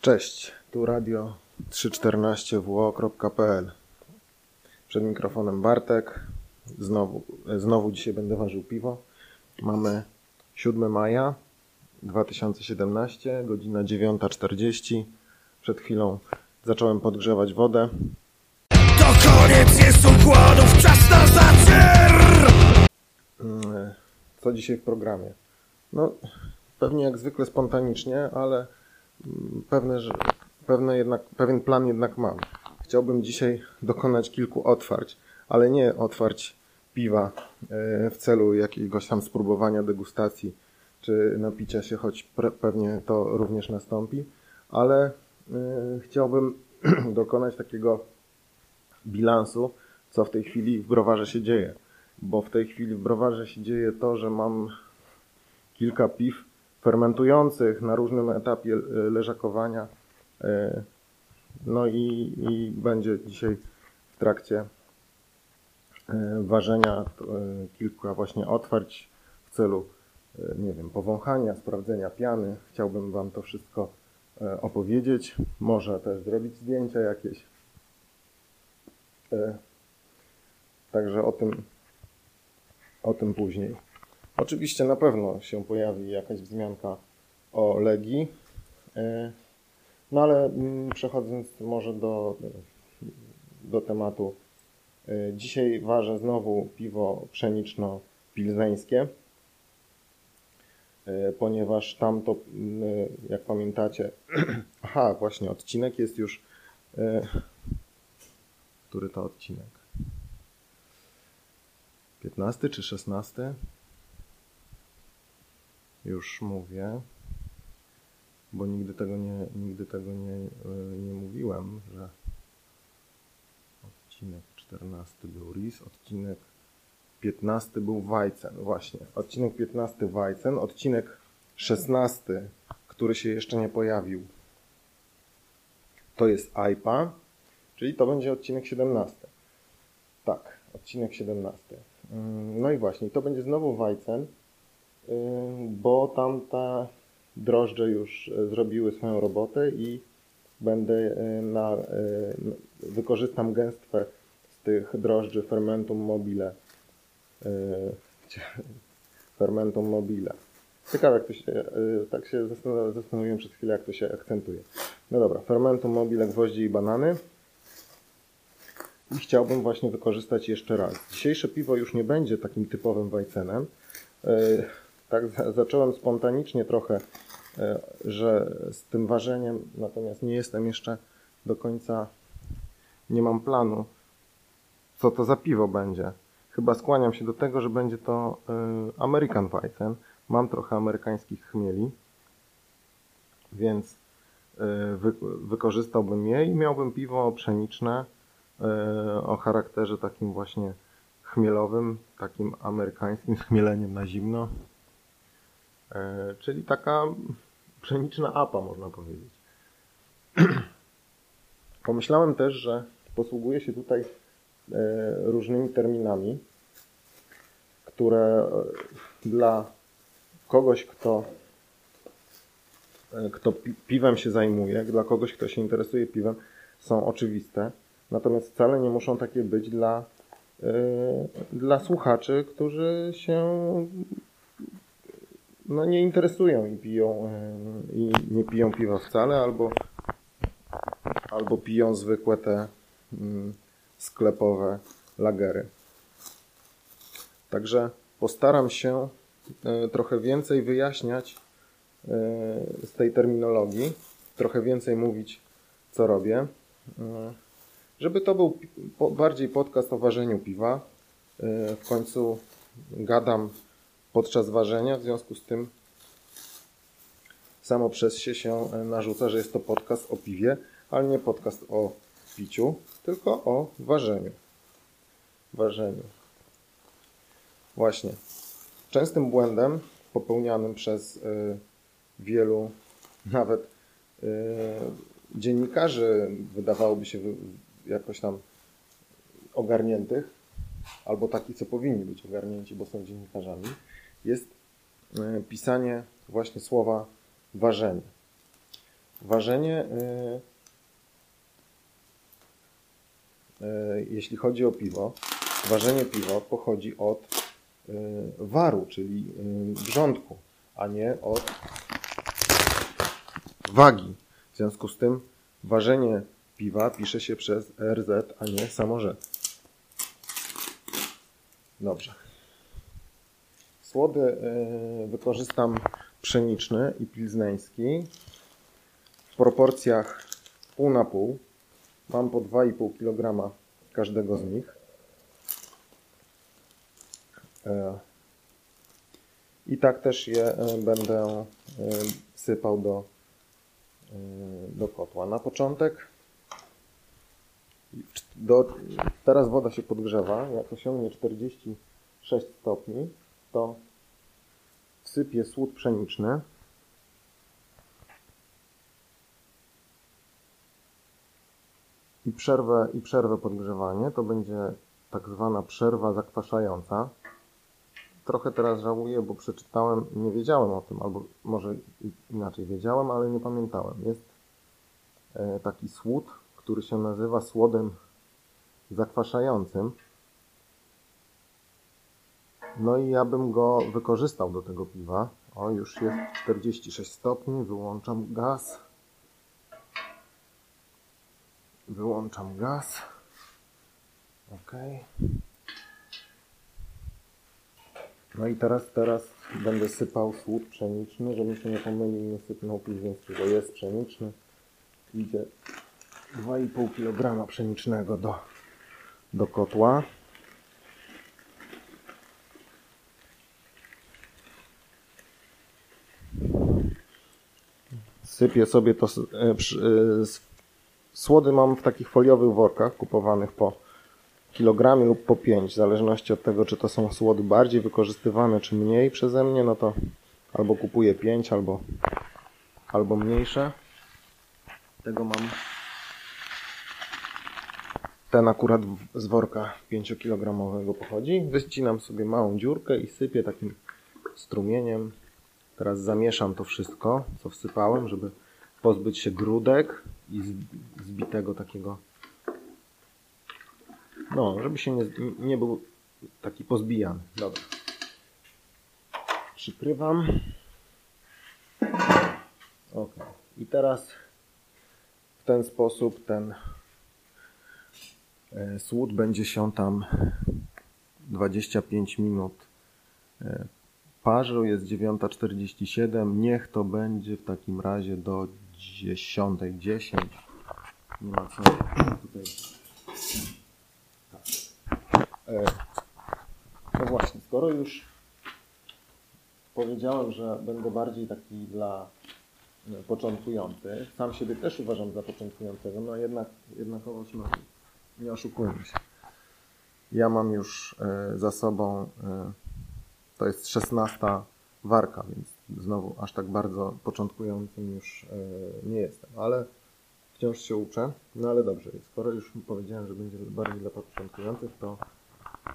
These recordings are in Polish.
Cześć, tu radio 314wo.pl Przed mikrofonem Bartek. Znowu, znowu dzisiaj będę ważył piwo. Mamy 7 maja 2017, godzina 9.40. Przed chwilą zacząłem podgrzewać wodę. To koniec jest układów, czas na zacier! Mm, Co dzisiaj w programie? No, pewnie jak zwykle spontanicznie, ale pewne, pewne jednak, pewien plan jednak mam. Chciałbym dzisiaj dokonać kilku otwarć, ale nie otwarć piwa e, w celu jakiegoś tam spróbowania, degustacji czy napicia się, choć pewnie to również nastąpi, ale e, chciałbym dokonać takiego bilansu, co w tej chwili w browarze się dzieje. Bo w tej chwili w browarze się dzieje to, że mam kilka piw fermentujących na różnym etapie e, leżakowania. E, No i, i będzie dzisiaj w trakcie e, ważenia kilka właśnie otwarć w celu, nie wiem, powąchania, sprawdzenia piany. Chciałbym Wam to wszystko opowiedzieć. Może też zrobić zdjęcia jakieś. Także o tym, o tym później. Oczywiście na pewno się pojawi jakaś wzmianka o Legii. E, No ale mm, przechodząc może do, do tematu. E, Dzisiaj ważę znowu piwo pszeniczno-pilzeńskie, e, ponieważ tam to, mm, jak pamiętacie, aha, właśnie odcinek jest już. Który to odcinek? 15 czy 16? Już mówię, bo nigdy tego nie, nigdy tego nie, e, nie mówiłem, że odcinek 14 był RIS, odcinek 15 był Weizen, właśnie. Odcinek 15 Weizen, odcinek 16, który się jeszcze nie pojawił, to jest IPA, czyli to będzie odcinek 17. Tak, odcinek 17. Mm, No i właśnie, to będzie znowu Weizen, bo tamte drożdże już y, zrobiły swoją robotę i będę y, na, n- wykorzystam gęstwę z tych drożdży fermentum mobile. Fermentum mobile. Ciekawe, jak to się, tak się zastan- zastanowiłem przez chwilę, jak to się akcentuje. No dobra, fermentum mobile, gwoździe i banany. I chciałbym właśnie wykorzystać jeszcze raz. Dzisiejsze piwo już nie będzie takim typowym Weizenem. Tak za- zacząłem spontanicznie trochę, yy, że z tym ważeniem, natomiast nie jestem jeszcze do końca, nie mam planu, co to za piwo będzie. Chyba skłaniam się do tego, że będzie to yy, American Weizen. Mam trochę amerykańskich chmieli, więc wy, wykorzystałbym je i miałbym piwo pszeniczne, e, o charakterze takim właśnie chmielowym, takim amerykańskim chmieleniem na zimno. E, Czyli taka pszeniczna apa, można powiedzieć. Pomyślałem też, że posługuję się tutaj e, różnymi terminami, które e, dla kogoś, kto, kto pi- piwem się zajmuje, dla kogoś, kto się interesuje piwem, są oczywiste. Natomiast wcale nie muszą takie być dla, dla słuchaczy, którzy się no, nie interesują i piją e, i nie piją piwa wcale, albo, albo piją zwykłe te mm, sklepowe lagery. Także postaram się e, trochę więcej wyjaśniać e, z tej terminologii, trochę więcej mówić, co robię. Żeby to był bardziej podcast o ważeniu piwa. W końcu gadam podczas ważenia, w związku z tym samo przez się się e, narzuca, że jest to podcast o piwie, ale nie podcast o piciu, tylko o ważeniu. Ważeniu. Właśnie. Częstym błędem popełnianym przez y, wielu, nawet y, dziennikarzy, wydawałoby się jakoś tam ogarniętych, albo takich, co powinni być ogarnięci, bo są dziennikarzami, jest y, pisanie właśnie słowa ważenie. Ważenie, y, y, jeśli chodzi o piwo, ważenie piwa pochodzi od waru, czyli grządku, a nie od wagi. W związku z tym ważenie piwa pisze się przez RZ, a nie samo. Dobrze. Słody y, wykorzystam pszeniczny i pilzneński w proporcjach pół na pół. Mam po 2,5 kg każdego z nich. E, I tak też je e, będę e, sypał do, do kotła. Na początek do, teraz woda się podgrzewa. Jak osiągnie 46 stopni, to wsypię słód pszeniczny. I przerwę, I przerwę podgrzewanie. To będzie tak zwana przerwa zakwaszająca. Trochę teraz żałuję, bo przeczytałem, nie wiedziałem o tym, albo może inaczej wiedziałem, ale nie pamiętałem. Jest e, taki słód, który się nazywa słodem zakwaszającym. No i ja bym go wykorzystał do tego piwa. O, już jest 46 stopni, wyłączam gaz. Wyłączam gaz. Ok. No i teraz, teraz będę sypał słód pszeniczny, żeby się nie pomylił, nie sypnął pilźwińskiego. Jest pszeniczny. Idzie 2,5 kg pszenicznego do, do kotła. Sypię sobie to. e, e, Słody mam w takich foliowych workach kupowanych po kilogramie lub po 5, w zależności od tego, czy to są słody bardziej wykorzystywane, czy mniej przeze mnie, no to albo kupuję 5, albo, albo mniejsze. Tego mam ten akurat z worka 5-kilogramowego pochodzi. Wyścinam sobie małą dziurkę i sypię takim strumieniem. Teraz zamieszam to wszystko, co wsypałem, żeby pozbyć się grudek i zbitego takiego. No, żeby się nie, nie był taki pozbijany. Dobra. Przykrywam. Ok. I teraz w ten sposób ten e, słód będzie się tam 25 minut e, parzył. Jest 9.47. Niech to będzie w takim razie do 10.10. Nie ma co tutaj. Tak. E, No właśnie, skoro już powiedziałem, że będę bardziej taki dla e, początkujący. Sam siebie też uważam za początkującego, no jednak jednakowoż no, nie oszukujmy się. Ja mam już e, za sobą, to jest 16 warka, więc znowu aż tak bardzo początkującym już e, nie jestem, ale wciąż się uczę. No ale dobrze, skoro już powiedziałem, że będzie bardziej dla początkujących, to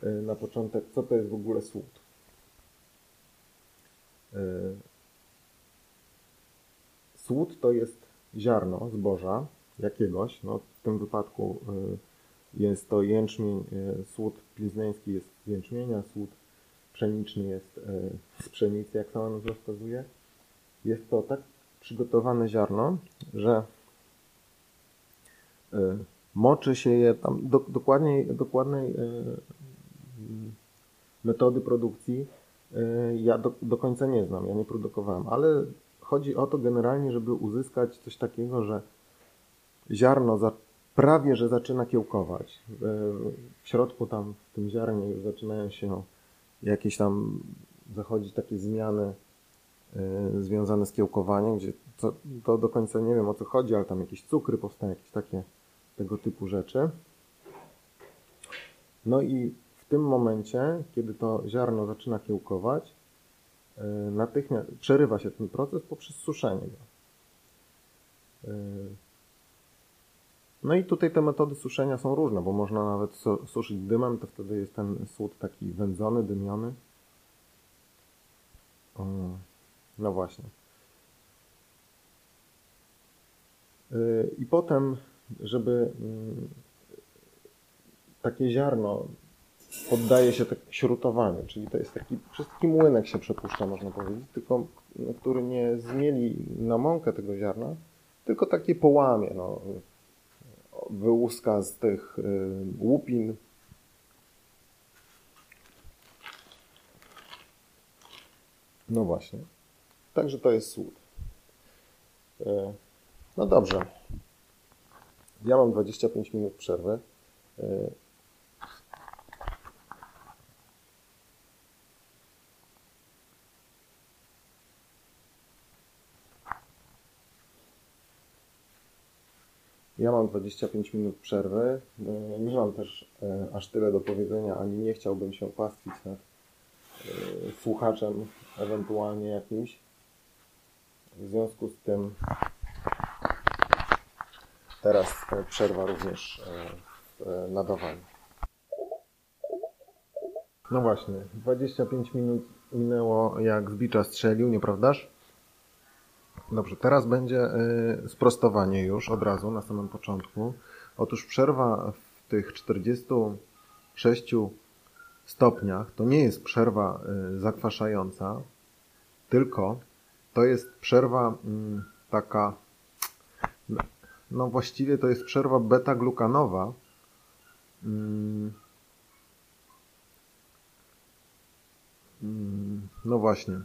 e, na początek, co to jest w ogóle słód? E, Słód to jest ziarno zboża jakiegoś, no w tym wypadku jest to jęczmień, słód pilzneński jest z jęczmienia, słód pszeniczny jest y, z pszenicy, jak sama nazwa wskazuje. Jest to tak przygotowane ziarno, że y, moczy się je tam do, dokładniej, dokładnej y, metody produkcji ja do, do końca nie znam, ja nie produkowałem, ale chodzi o to generalnie, żeby uzyskać coś takiego, że ziarno za, prawie, że zaczyna kiełkować. W środku tam, w tym ziarnie już zaczynają się jakieś tam zachodzić takie zmiany y, związane z kiełkowaniem, gdzie to, to do końca nie wiem o co chodzi, ale tam jakieś cukry powstają, jakieś takie tego typu rzeczy. No i w tym momencie, kiedy to ziarno zaczyna kiełkować, y, natychmiast przerywa się ten proces poprzez suszenie go. Y, No i tutaj te metody suszenia są różne, bo można nawet su- suszyć dymem, to wtedy jest ten słód taki wędzony, dymiony. No właśnie. Y, I potem, żeby mm, takie ziarno poddaje się tak śrutowaniu, czyli to jest taki, przez taki młynek się przepuszcza, można powiedzieć, tylko który nie zmieli na mąkę tego ziarna, tylko takie połamie, no, wyłuska z tych y, łupin. No właśnie. Także to jest słód. Y, no dobrze. Ja mam 25 minut przerwy. Ja mam 25 minut przerwy. E, nie mam też e, aż tyle do powiedzenia, ani nie chciałbym się pastwić nad e, słuchaczem ewentualnie jakimś. W związku z tym teraz przerwa również w nadawaniu. No właśnie, 25 minut minęło jak z strzelił, nieprawdaż? Dobrze, teraz będzie y, sprostowanie już od razu na samym początku. Otóż przerwa w tych 46 stopniach to nie jest przerwa y, zakwaszająca, tylko to jest przerwa mm, taka, no właściwie to jest przerwa beta-glukanowa. Mm. Mm, no właśnie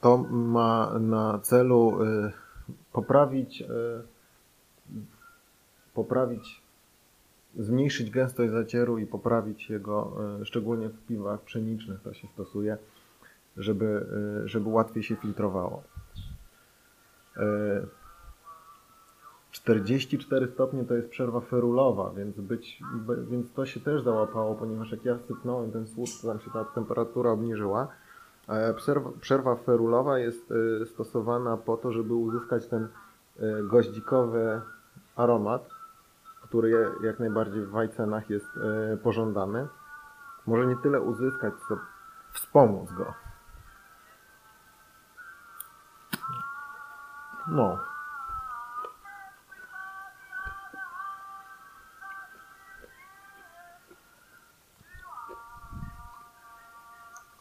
to ma na celu y, poprawić, y, poprawić, zmniejszyć gęstość zacieru i poprawić jego, y, szczególnie w piwach pszenicznych to się stosuje, żeby, żeby łatwiej się filtrowało. 44 stopnie to jest przerwa ferulowa, więc, być, więc to się też załapało, ponieważ jak ja sypnąłem ten słód, to tam się ta temperatura obniżyła. Przerwa, przerwa ferulowa jest y, stosowana po to, żeby uzyskać ten y, goździkowy aromat, który jak najbardziej w wajcenach jest pożądany. Może nie tyle uzyskać, co wspomóc go. No.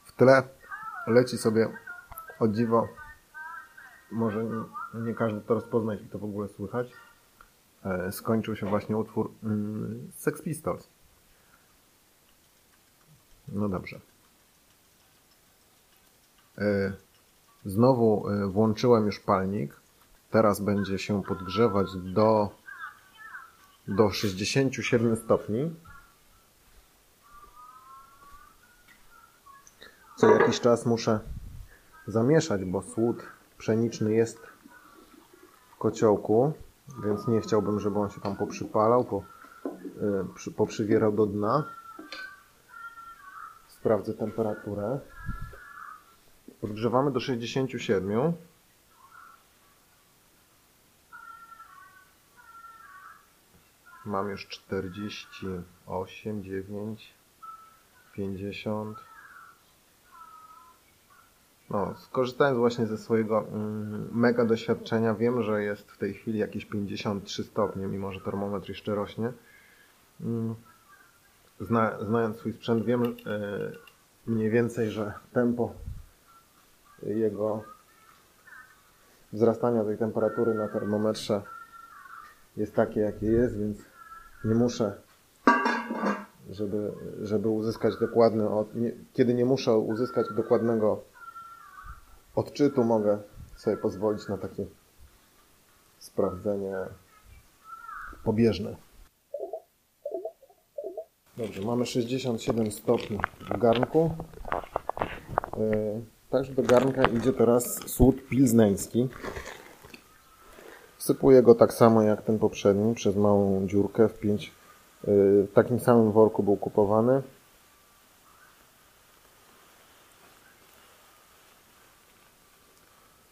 W tle leci sobie o dziwo. Może nie, każdy to rozpoznać i to w ogóle słychać. E, skończył się właśnie utwór mm, Sex Pistols. No dobrze. E, znowu e, włączyłem już palnik. Teraz będzie się podgrzewać do, do 67 stopni. Co jakiś czas muszę zamieszać, bo słód pszeniczny jest w kociołku, więc nie chciałbym, żeby on się tam poprzypalał, po, yy, poprzywierał do dna. Sprawdzę temperaturę. Podgrzewamy do 67. Mam już 48, 9, 50. No, skorzystając właśnie ze swojego mm, mega doświadczenia, wiem, że jest w tej chwili jakieś 53 stopnie, mimo że termometr jeszcze rośnie. Mm, zna, znając swój sprzęt, wiem e, mniej więcej, że tempo jego wzrastania tej temperatury na termometrze jest takie, jakie jest, więc nie muszę, żeby, żeby uzyskać dokładny, od, nie, kiedy nie muszę uzyskać dokładnego odczytu mogę sobie pozwolić na takie sprawdzenie pobieżne. Dobrze, mamy 67 stopni w garnku. Yy, także do garnka idzie teraz słód pilzneński. Wsypuję go tak samo jak ten poprzedni, przez małą dziurkę w 5. Yy, w takim samym worku był kupowany.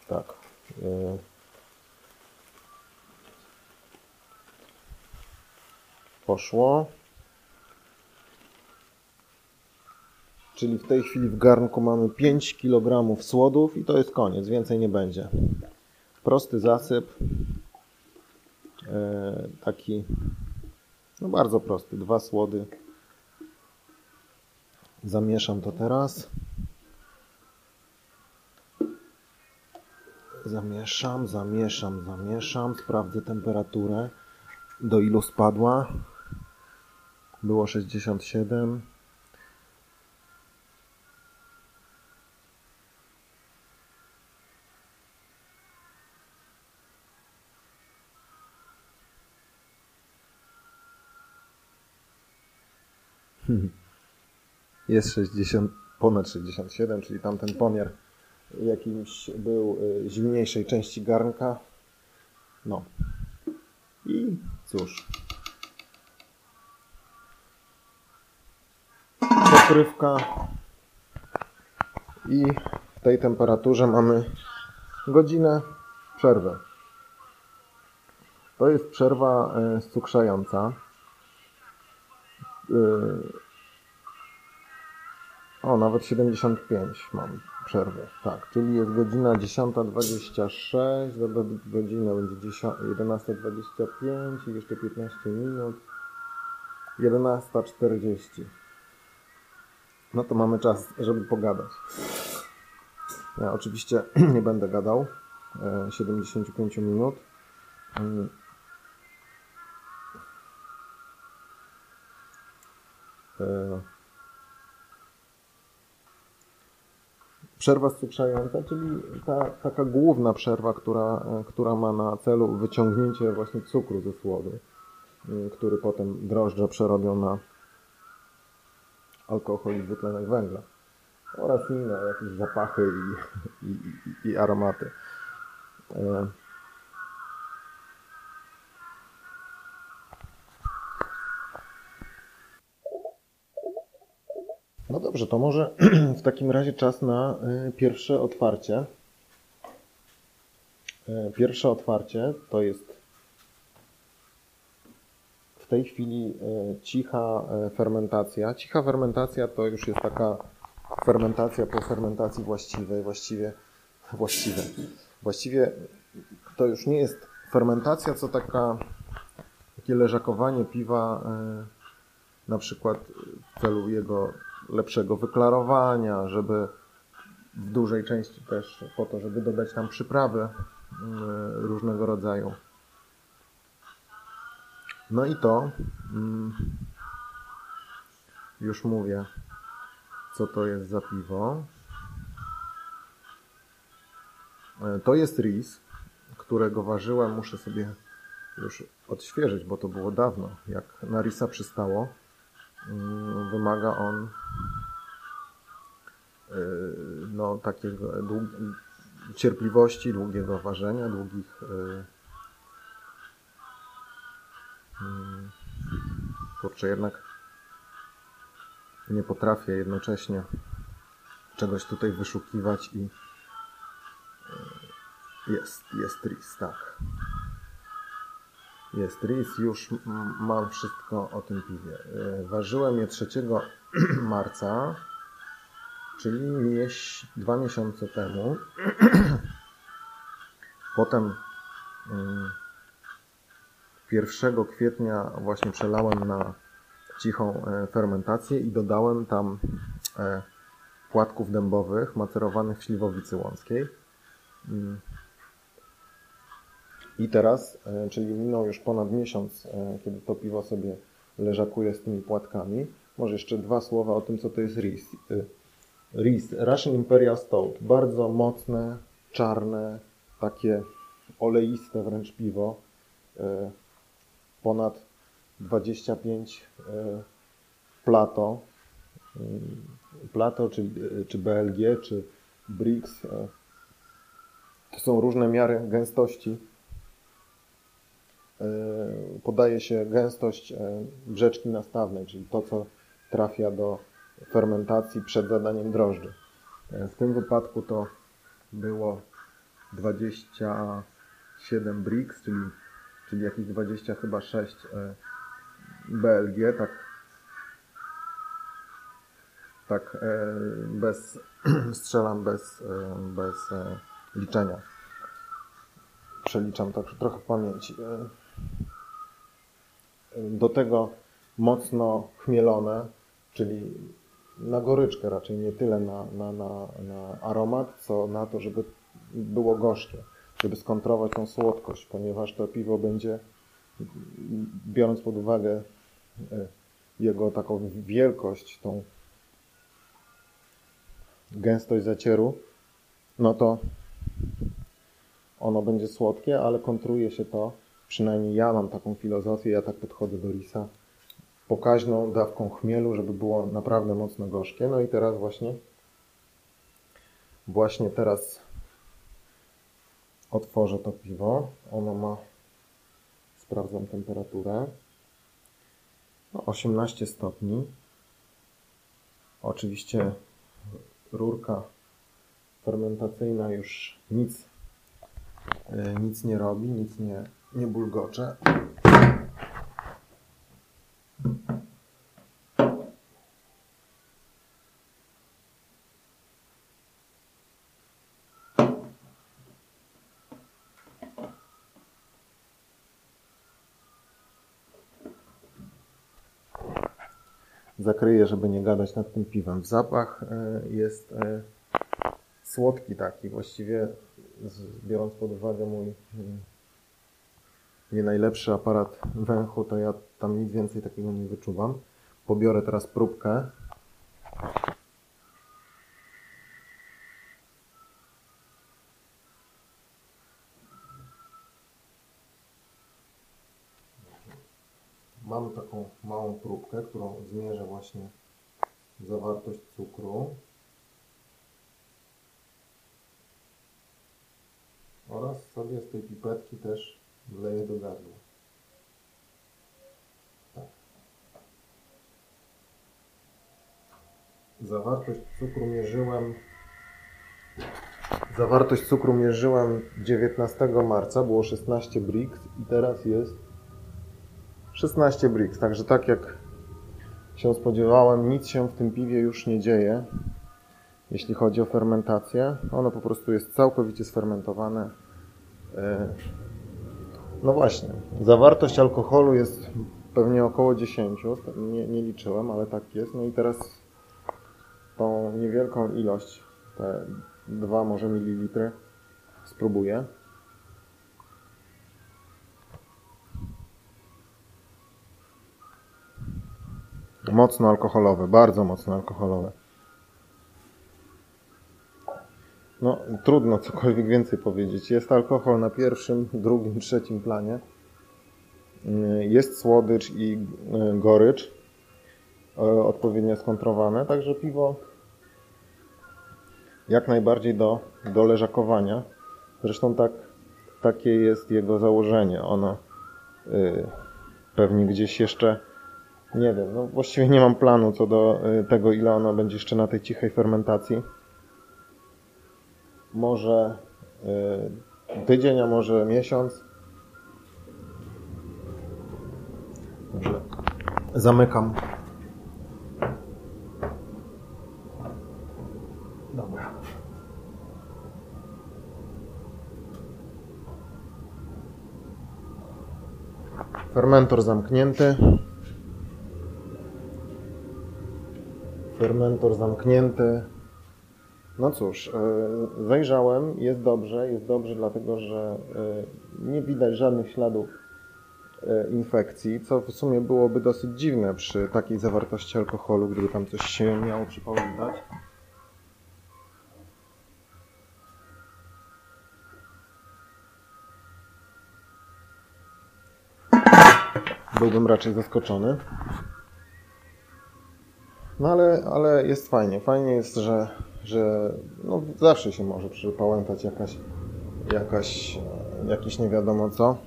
Tak. E, poszło. Czyli w tej chwili w garnku mamy 5 kg słodów i to jest koniec, więcej nie będzie. Prosty zasyp. E, taki, no bardzo prosty, dwa słody. Zamieszam to teraz. Zamieszam, zamieszam, zamieszam. Sprawdzę temperaturę. Do ilu spadła? Było 67. Jest 60, ponad 67, czyli tamten pomiar jakimś był y, zimniejszej części garnka. No. I cóż. Pokrywka. I w tej temperaturze mamy godzinę przerwy. To jest przerwa y, cukrzająca. Y, o, nawet 75 mam przerwy. Tak, czyli jest godzina 10.26, do, do godzina będzie 11.25 i jeszcze 15 minut. 11.40. No to mamy czas, żeby pogadać. Ja oczywiście nie będę gadał 75 minut. E, Przerwa cukrzająca, czyli ta taka główna przerwa, która, która ma na celu wyciągnięcie właśnie cukru ze słodu, y, który potem drożdże przerobią na alkohol i dwutlenek węgla oraz inne jakieś zapachy i, i, i, i aromaty. No dobrze, to może w takim razie czas na y, pierwsze otwarcie. E, pierwsze otwarcie to jest w tej chwili e, cicha fermentacja. Cicha fermentacja to już jest taka fermentacja po fermentacji właściwej, właściwie właściwe. Właściwie to już nie jest fermentacja, co taka takie leżakowanie piwa na przykład w celu jego lepszego wyklarowania, żeby w dużej części też po to, żeby dodać tam przyprawy mm, różnego rodzaju. No i to mm, już mówię, co to jest za piwo. E, to jest ris, którego ważyłem. Muszę sobie już odświeżyć, bo to było dawno, jak na risa przystało. Mm, wymaga on y, no, takiego cierpliwości, długiego ważenia, długich y, mm, kurczę, jednak nie potrafię jednocześnie czegoś tutaj wyszukiwać i y, jest, jest RIS, tak. Jest RIS, już mam wszystko o tym piwie. E, ważyłem je 3 marca, czyli mieś, dwa miesiące temu. Potem 1 mm, kwietnia właśnie przelałem na cichą e, fermentację i dodałem tam e, płatków dębowych macerowanych w śliwowicy łąckiej. Mm, i teraz, e, czyli minął już ponad miesiąc, e, kiedy to piwo sobie leżakuje z tymi płatkami. Może jeszcze dwa słowa o tym, co to jest RIS. E, RIS, Russian Imperial Stout. Bardzo mocne, czarne, takie oleiste wręcz piwo. Ponad 25 plato. Plato, czy, czy BLG, czy Brix. To są różne miary gęstości podaje się gęstość e, brzeczki nastawnej, czyli to, co trafia do fermentacji przed zadaniem drożdży. E, w tym wypadku to było 27 brix, czyli, czyli jakieś 20 chyba 6 BLG, tak, tak bez, strzelam bez, bez liczenia. przeliczam tak trochę w pamięci. Do tego mocno chmielone, czyli na goryczkę raczej, nie tyle na, na, na, na aromat, co na to, żeby było gorzkie, żeby skontrować tą słodkość, ponieważ to piwo będzie, biorąc pod uwagę e, jego taką wielkość, tą gęstość zacieru, no to ono będzie słodkie, ale kontruje się to, przynajmniej ja mam taką filozofię, ja tak podchodzę do risa, pokaźną dawką chmielu, żeby było naprawdę mocno gorzkie. No i teraz właśnie, właśnie teraz otworzę to piwo. Ono ma, sprawdzam temperaturę, no 18 stopni. Oczywiście rurka fermentacyjna już nic, e, nic nie robi, nic nie, nie bulgocze. zakryję, żeby nie gadać nad tym piwem. Zapach e, jest e, słodki taki, właściwie biorąc pod uwagę mój mm, nie najlepszy aparat węchu, to ja tam nic więcej takiego nie wyczuwam. Pobiorę teraz próbkę. Mam taką małą próbkę, którą zmierzę właśnie zawartość cukru. Oraz sobie z tej pipetki też wleję do gardła. Zawartość cukru mierzyłem Zawartość cukru mierzyłem 19 marca, było 16 brix i teraz jest 16 brix. Także tak jak się spodziewałem, nic się w tym piwie już nie dzieje, jeśli chodzi o fermentację. Ono po prostu jest całkowicie sfermentowane. No właśnie, zawartość alkoholu jest pewnie około 10, nie, nie liczyłem, ale tak jest. No i teraz tą niewielką ilość, te 2 może mililitry, spróbuję. Mocno alkoholowe, bardzo mocno alkoholowe. No, trudno cokolwiek więcej powiedzieć. Jest alkohol na pierwszym, drugim, trzecim planie. Jest słodycz i y, gorycz y, odpowiednio skontrowane, także piwo jak najbardziej do, do leżakowania. Zresztą tak, takie jest jego założenie. Ono pewnie gdzieś jeszcze nie wiem, no właściwie nie mam planu co do tego, ile ono będzie jeszcze na tej cichej fermentacji może y, tydzień, a może miesiąc. Dobrze. Zamykam. Dobra. Fermentor zamknięty. Fermentor zamknięty. No cóż, e, zajrzałem, jest dobrze, jest dobrze dlatego, że e, nie widać żadnych śladów e, infekcji, co w sumie byłoby dosyć dziwne przy takiej zawartości alkoholu, gdyby tam coś się miało przypominać. Byłbym raczej zaskoczony. No ale, ale jest fajnie. Fajnie jest, że że no, zawsze się może przypałętać jakaś, jakaś, jakiś nie wiadomo co.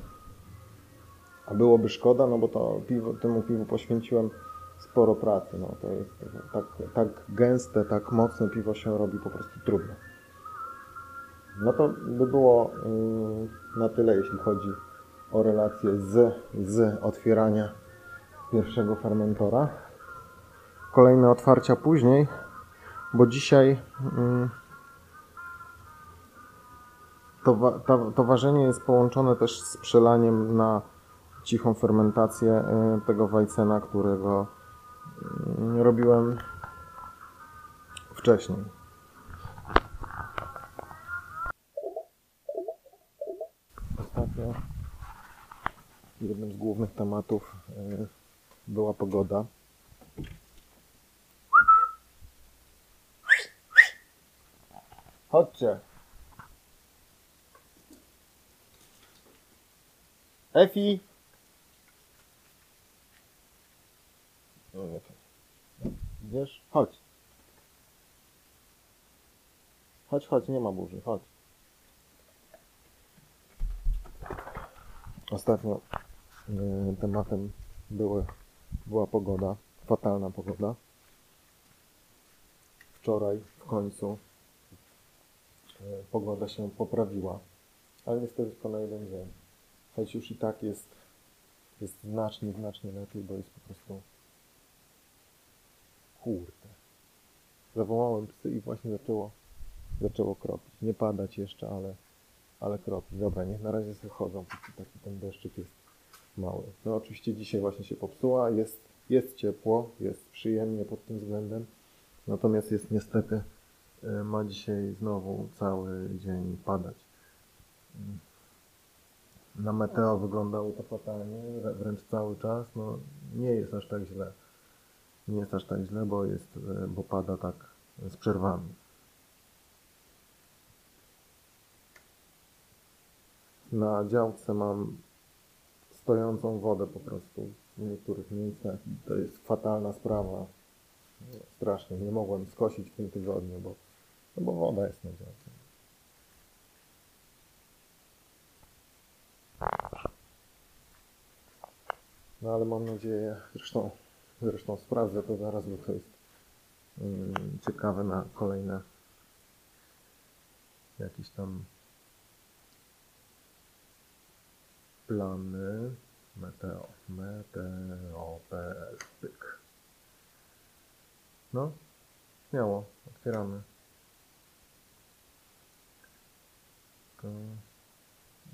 A byłoby szkoda, no bo to piwo, temu piwu poświęciłem sporo pracy. No, to jest tak, tak gęste, tak mocne piwo się robi po prostu trudno. No to by było yy, na tyle, jeśli chodzi o relację z, z otwierania pierwszego fermentora. Kolejne otwarcia później bo dzisiaj mm, to, wa- ta, to ważenie jest połączone też z przelaniem na cichą fermentację e, tego wajcena, którego mm, robiłem wcześniej. Ostatnio jednym z głównych tematów e, była pogoda. Chodźcie. Efi! Wiesz? Chodź. Chodź, chodź, nie ma burzy, chodź. Ostatnio y, tematem były, była pogoda, fatalna pogoda. Wczoraj w końcu pogoda się poprawiła, ale niestety tylko na jeden dzień. Choć już i tak jest, jest znacznie, znacznie lepiej, bo jest po prostu kurde. Zawołałem psy i właśnie zaczęło, zaczęło kropić. Nie padać jeszcze, ale, ale kropi. Dobra, niech na razie sobie chodzą, taki ten deszczyk jest mały. No oczywiście dzisiaj właśnie się popsuła, jest, jest ciepło, jest przyjemnie pod tym względem, natomiast jest niestety, ma dzisiaj znowu cały dzień padać. Na meteo wyglądało to fatalnie, wrę- wręcz cały czas, no nie jest aż tak źle. Nie jest aż tak źle, bo jest, y, bo pada tak z przerwami. Na działce mam stojącą wodę po prostu w niektórych miejscach to jest fatalna sprawa. Strasznie, nie mogłem skosić w tym tygodniu, bo, no bo woda jest na działce. No ale mam nadzieję, zresztą, zresztą sprawdzę to zaraz, bo to jest mm, ciekawe na kolejne jakieś tam plany meteo, meteo.pl pyk. No, śmiało, otwieramy.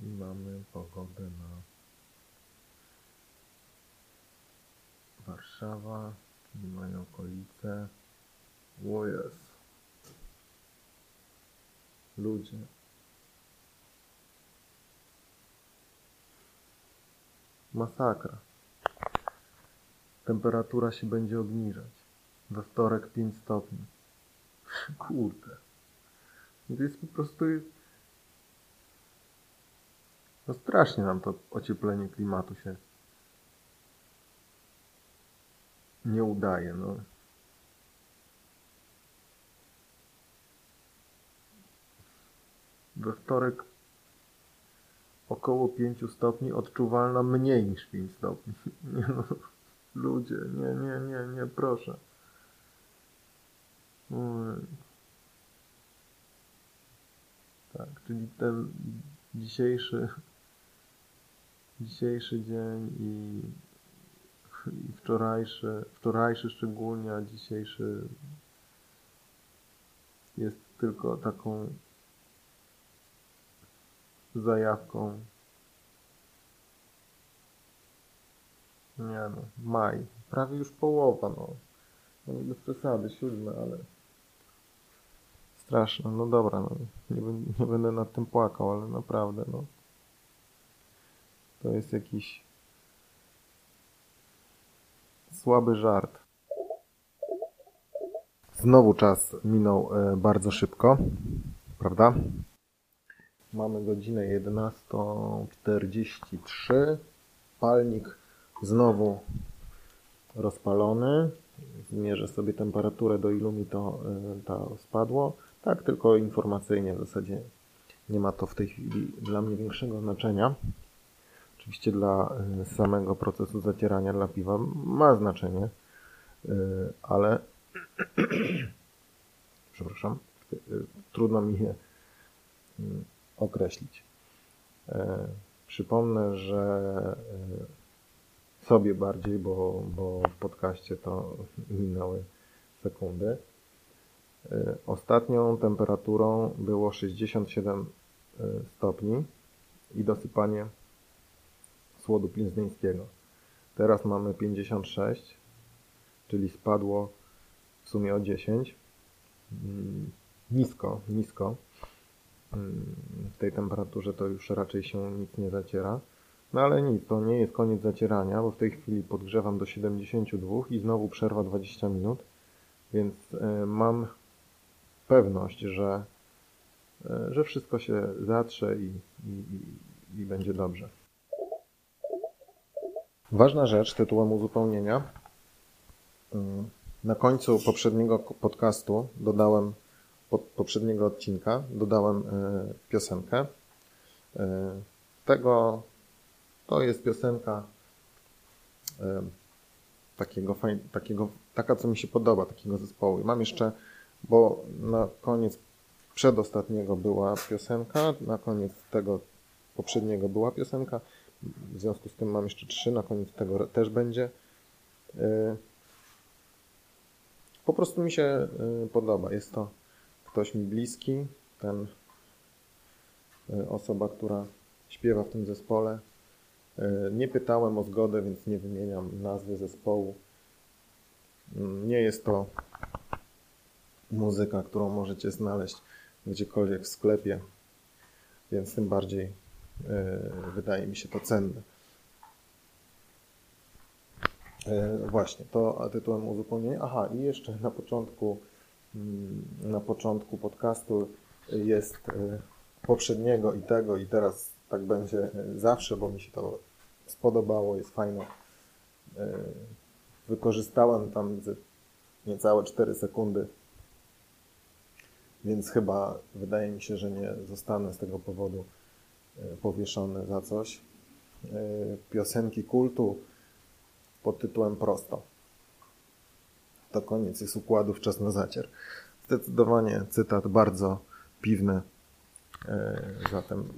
I mamy pogodę na Warszawa, czyli moje okolice. O jest. Ludzie. Masakra. Temperatura się będzie obniżać. We wtorek 5 stopni. Kurde. To jest po prostu... No strasznie nam to ocieplenie klimatu się nie udaje, no. We wtorek około 5 stopni, odczuwalna mniej niż 5 stopni. Nie no, ludzie, nie, nie, nie, nie, proszę. Tak, czyli ten dzisiejszy dzisiejszy dzień i, i wczorajszy, wczorajszy szczególnie, a dzisiejszy jest tylko taką zajawką. Nie no, maj. Prawie już połowa, no. No bez przesady, siódme, ale... Straszne, no dobra, no. Nie, nie będę nad tym płakał, ale naprawdę, no. To jest jakiś... Słaby żart. Znowu czas minął e, bardzo szybko, prawda? Mamy godzinę 11.43. Palnik znowu rozpalony. Zmierzę sobie temperaturę, do ilu mi to, to spadło. Tak, tylko informacyjnie w zasadzie nie ma to w tej chwili dla mnie większego znaczenia. Oczywiście dla y, samego procesu zacierania dla piwa ma znaczenie, y, ale przepraszam, y, trudno mi je y, określić. E, Przypomnę, że e, sobie bardziej, bo, bo w podcaście to minęły sekundy. E, Ostatnią temperaturą było 67 stopni i dosypanie słodu pilzdyńskiego. Teraz mamy 56, czyli spadło w sumie o 10. Mm, nisko, nisko. Mm, w tej temperaturze to już raczej się nic nie zaciera. No ale nic, to nie jest koniec zacierania, bo w tej chwili podgrzewam do 72 i znowu przerwa 20 minut, więc e, mam pewność, że, e, że wszystko się zatrze i, i, i będzie dobrze. Ważna rzecz tytułem uzupełnienia. Mm, na końcu poprzedniego podcastu dodałem, poprzedniego odcinka dodałem e, piosenkę. Tego to jest piosenka takiego, takiego, taka, co mi się podoba, takiego zespołu. mam jeszcze, bo na koniec przedostatniego była piosenka, na koniec tego poprzedniego była piosenka, w związku z tym mam jeszcze trzy, na koniec tego też będzie. E, po prostu mi się e, podoba. Jest to ktoś mi bliski, ten e, osoba, która śpiewa w tym zespole. Nie pytałem o zgodę, więc nie wymieniam nazwy zespołu. Mm, nie jest to muzyka, którą możecie znaleźć gdziekolwiek w sklepie, więc tym bardziej wydaje mi się to cenne. E, właśnie, to tytułem uzupełnienia. Aha, i jeszcze na początku, mm, na początku podcastu jest poprzedniego i tego, i teraz tak będzie zawsze, bo mi się to spodobało, jest fajne. E, wykorzystałem tam niecałe 4 sekundy, więc chyba wydaje mi się, że nie zostanę z tego powodu e, powieszony za coś. E, piosenki kultu pod tytułem Prosto. To koniec jest układów czas na zacier. Zdecydowanie cytat bardzo piwny. Zatem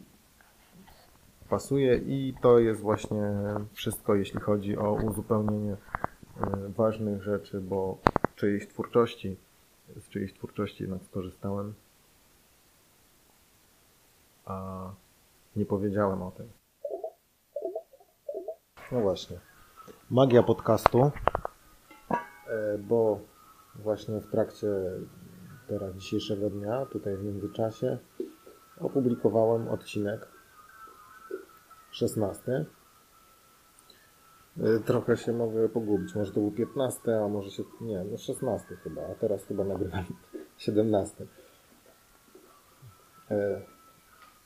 pasuje i to jest właśnie wszystko, jeśli chodzi o uzupełnienie e, ważnych rzeczy, bo czyjejś twórczości, z czyjejś twórczości jednak skorzystałem, a nie powiedziałem o tym. No właśnie. Magia podcastu, e, bo właśnie w trakcie teraz dzisiejszego dnia, tutaj w międzyczasie, opublikowałem odcinek 16. Y, trochę się mogę pogubić. Może to był 15, a może się. Nie, no 16 chyba, a teraz chyba nagrywam 17.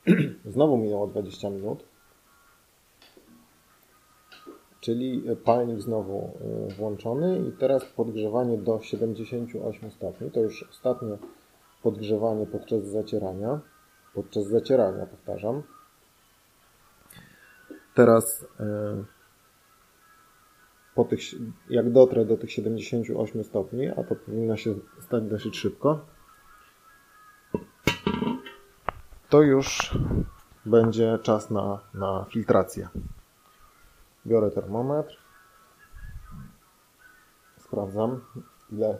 Znowu minęło 20 minut. Czyli palnik znowu y, włączony i teraz podgrzewanie do 78 stopni. To już ostatnie podgrzewanie podczas zacierania. Podczas zacierania, powtarzam. Teraz e, po tych, jak dotrę do tych 78 stopni, a to powinno się stać dosyć szybko, to już będzie czas na, na filtrację. Biorę termometr, sprawdzam ile,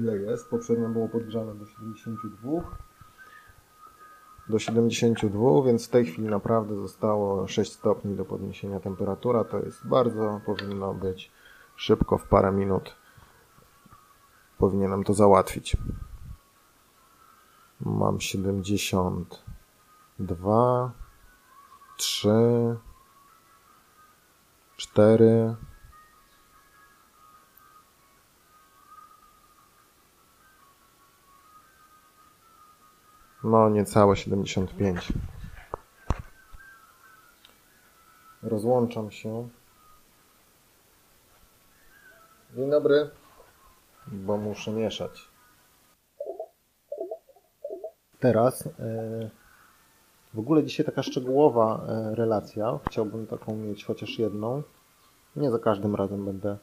ile jest. Poprzednio było podgrzane do 72 do 72, więc w tej chwili naprawdę zostało 6 stopni do podniesienia temperatura. To jest bardzo, powinno być szybko, w parę minut powinienem to załatwić. Mam 72, 3, 4, No, niecałe 75. Rozłączam się. Dzień dobry. Bo muszę mieszać. Teraz e, w ogóle dzisiaj taka szczegółowa e, relacja. Chciałbym taką mieć chociaż jedną. Nie za każdym razem będę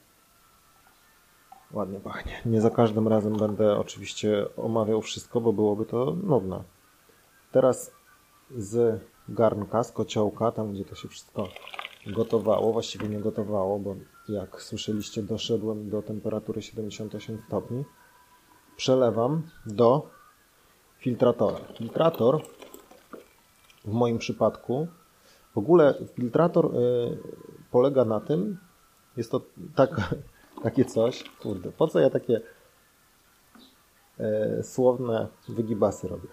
ładnie pachnie. Nie za każdym razem będę oczywiście omawiał wszystko, bo byłoby to nudne. Teraz z garnka, z kociołka, tam gdzie to się wszystko gotowało, właściwie nie gotowało, bo jak słyszeliście doszedłem do temperatury 78 stopni, przelewam do filtratora. Filtrator w moim przypadku. W ogóle filtrator y, polega na tym, jest to tak, takie coś, kurde, po co ja takie y, słowne wygibasy robię?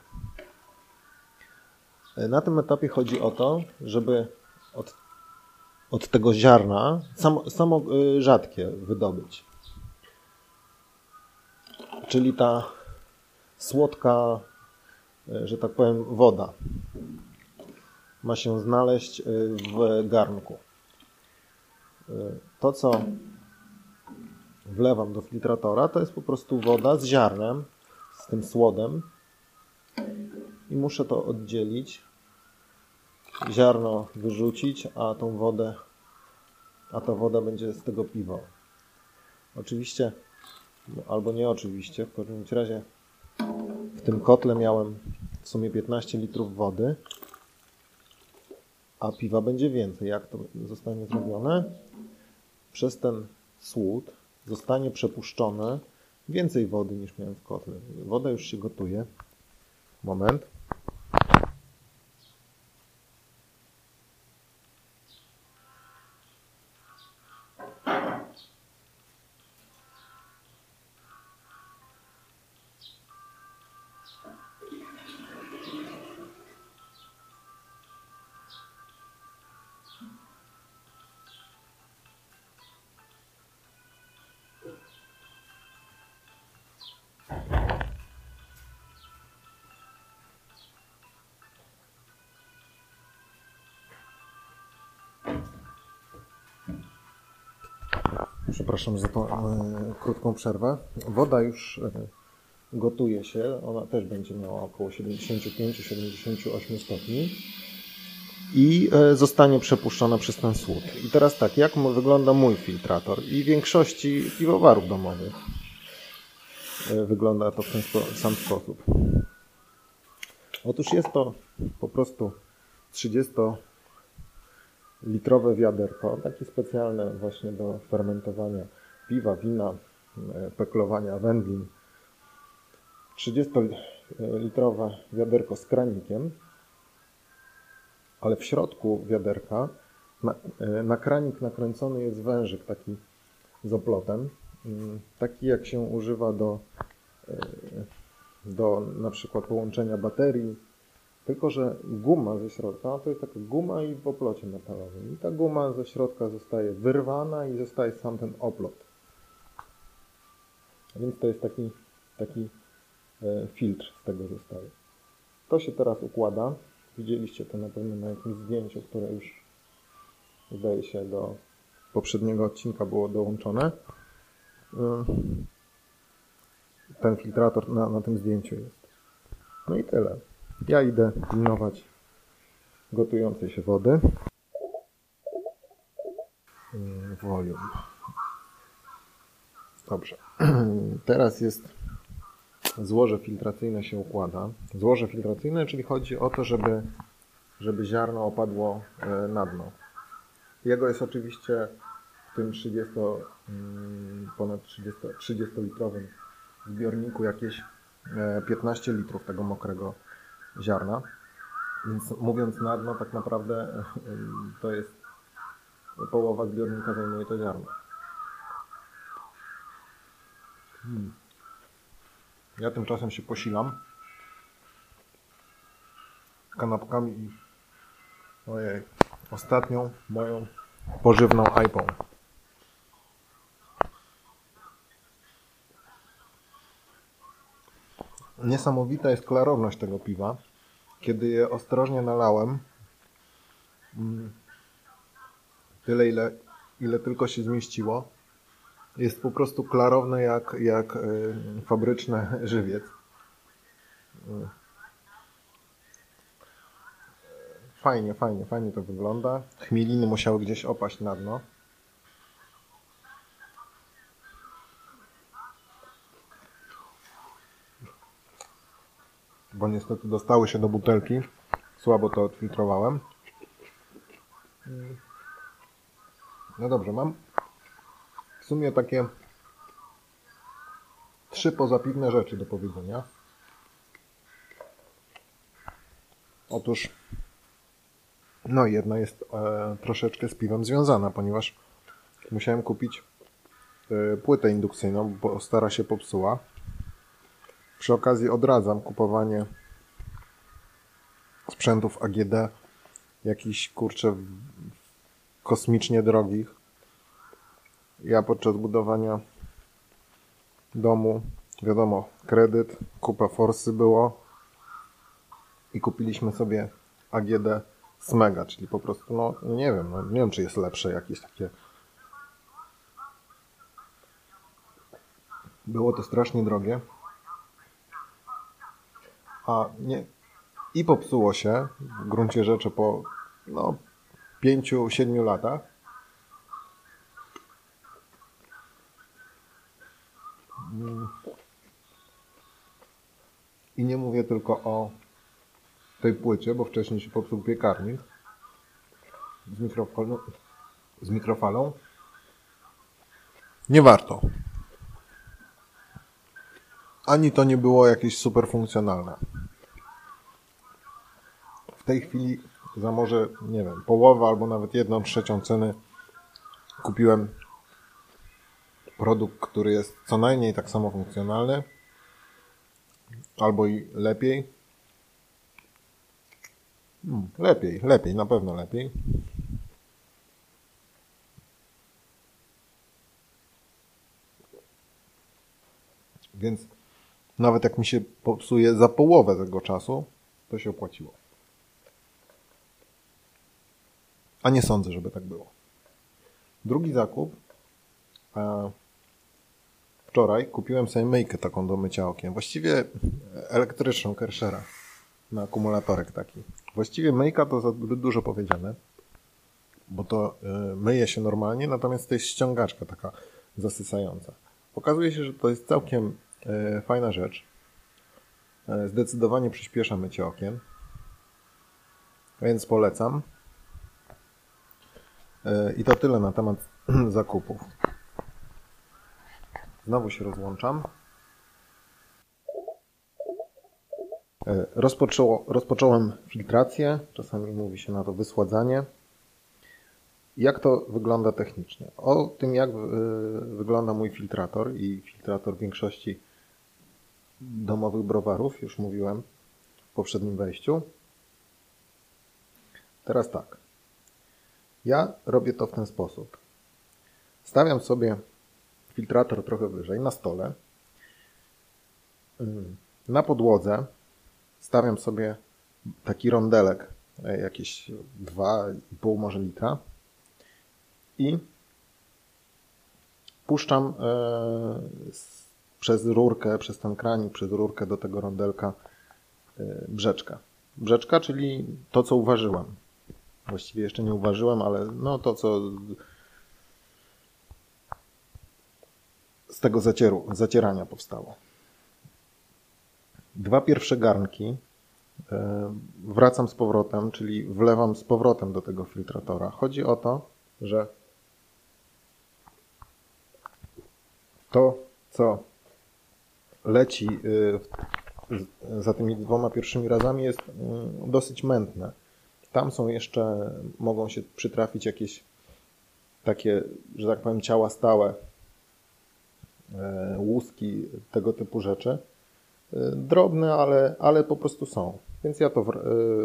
Y, Na tym etapie chodzi o to, żeby od, od tego ziarna samo, samo rzadkie wydobyć. Czyli ta słodka, że tak powiem, woda ma się znaleźć y, w garnku. Y, To, co wlewam do filtratora, to jest po prostu woda z ziarnem, z tym słodem i muszę to oddzielić, ziarno wyrzucić, a tą wodę, a ta woda będzie z tego piwa. Oczywiście, albo nie oczywiście, w każdym razie w tym kotle miałem w sumie 15 litrów wody, a piwa będzie więcej. Jak to zostanie zrobione? Przez ten słód zostanie przepuszczone więcej wody niż miałem w kotle. Woda już się gotuje. Moment. Przepraszam za tą e, krótką przerwę. Woda już e, gotuje się. Ona też będzie miała około 75-78 stopni. I e, zostanie przepuszczona przez ten słód. I teraz tak, jak wygląda mój filtrator i większości piwowarów domowych? E, Wygląda to w ten spo- sam sposób. Otóż jest to po prostu 30 litrowe wiaderko, takie specjalne właśnie do fermentowania piwa, wina, e, peklowania wędlin. 30-litrowe wiaderko z kranikiem, ale w środku wiaderka na, e, na kranik nakręcony jest wężyk taki z oplotem, mm, taki jak się używa do, e, do na przykład połączenia baterii, tylko, że guma ze środka to jest taka guma i w oplocie metalowym. I ta guma ze środka zostaje wyrwana i zostaje sam ten oplot. Więc to jest taki, taki e, filtr z tego zostaje. To się teraz układa. Widzieliście to na pewno na jakimś zdjęciu, które już zdaje się do poprzedniego odcinka było dołączone. E, Ten filtrator na, na tym zdjęciu jest. No i tyle. Ja idę pilnować gotującej się wody. Mm, Volume. Dobrze. Teraz jest złoże filtracyjne się układa. Złoże filtracyjne, czyli chodzi o to, żeby, żeby ziarno opadło e, na dno. Jego jest oczywiście w tym 30, mm, ponad 30, 30 litrowym zbiorniku jakieś e, 15 litrów tego mokrego ziarna. Więc mówiąc na dno, tak naprawdę to jest połowa zbiornika zajmuje to ziarno. Hmm. Ja tymczasem się posilam kanapkami i ojej, ostatnią moją pożywną IPą. Niesamowita jest klarowność tego piwa. Kiedy je ostrożnie nalałem, mm, tyle ile, ile tylko się zmieściło, jest po prostu klarowne jak, jak y, fabryczne żywiec. Y. Fajnie, fajnie, fajnie to wygląda. Chmieliny musiały gdzieś opaść na dno. Bo niestety dostały się do butelki. Słabo to odfiltrowałem. No dobrze, mam w sumie takie trzy pozapiwne rzeczy do powiedzenia. Otóż No jedna jest e, troszeczkę z piwem związana, ponieważ musiałem kupić e, płytę indukcyjną, bo stara się popsuła. Przy okazji odradzam kupowanie sprzętów AGD, jakichś kurczę kosmicznie drogich. Ja podczas budowania domu, wiadomo, kredyt, kupa forsy było i kupiliśmy sobie AGD Smega, czyli po prostu, no nie wiem, no, nie wiem czy jest lepsze jakieś takie. Było to strasznie drogie. A nie. I popsuło się w gruncie rzeczy po no, 5-7 latach. I nie mówię tylko o tej płycie, bo wcześniej się popsuł piekarnik z mikrofalą. Z mikrofalą. Nie warto. Ani to nie było jakieś super funkcjonalne. Tej chwili za może, nie wiem, połowę albo nawet jedną trzecią ceny kupiłem produkt, który jest co najmniej tak samo funkcjonalny, albo i lepiej. Hmm, lepiej, lepiej, na pewno lepiej. Więc nawet jak mi się popsuje za połowę tego czasu, to się opłaciło. A nie sądzę, żeby tak było. Drugi zakup. E, wczoraj kupiłem sobie myjkę taką do mycia okien. Właściwie elektryczną Kershera na akumulatorek taki. Właściwie myjka to za dużo powiedziane, bo to y, myje się normalnie, natomiast to jest ściągaczka taka zasysająca. Okazuje się, że to jest całkiem y, fajna rzecz. Zdecydowanie przyspiesza mycie okien, więc polecam. Y, I to tyle na temat zakupów. Znowu się rozłączam. E, Rozpoczęło, rozpocząłem filtrację, czasami mówi się na to wysładzanie. Jak to wygląda technicznie? O tym, jak y, wygląda mój filtrator i filtrator większości domowych browarów, już mówiłem w poprzednim wejściu. Teraz tak. Ja robię to w ten sposób. Stawiam sobie filtrator trochę wyżej na stole. Ym, Na podłodze stawiam sobie taki rondelek, e, jakieś 2,5 może litra i puszczam e, przez rurkę, przez ten kranik, przez rurkę do tego rondelka e, brzeczkę. Brzeczka, czyli to, co uważyłem. Właściwie jeszcze nie uważyłem, ale no to, co z tego zacieru, zacierania powstało. Dwa pierwsze garnki e, wracam z powrotem, czyli wlewam z powrotem do tego filtratora. Chodzi o to, że to, co leci w- za tymi dwoma pierwszymi razami jest mm, dosyć mętne. Tam są jeszcze, mogą się przytrafić jakieś takie, że tak powiem, ciała stałe, e, łuski, tego typu rzeczy. E, Drobne, ale, ale po prostu są. Więc ja to e,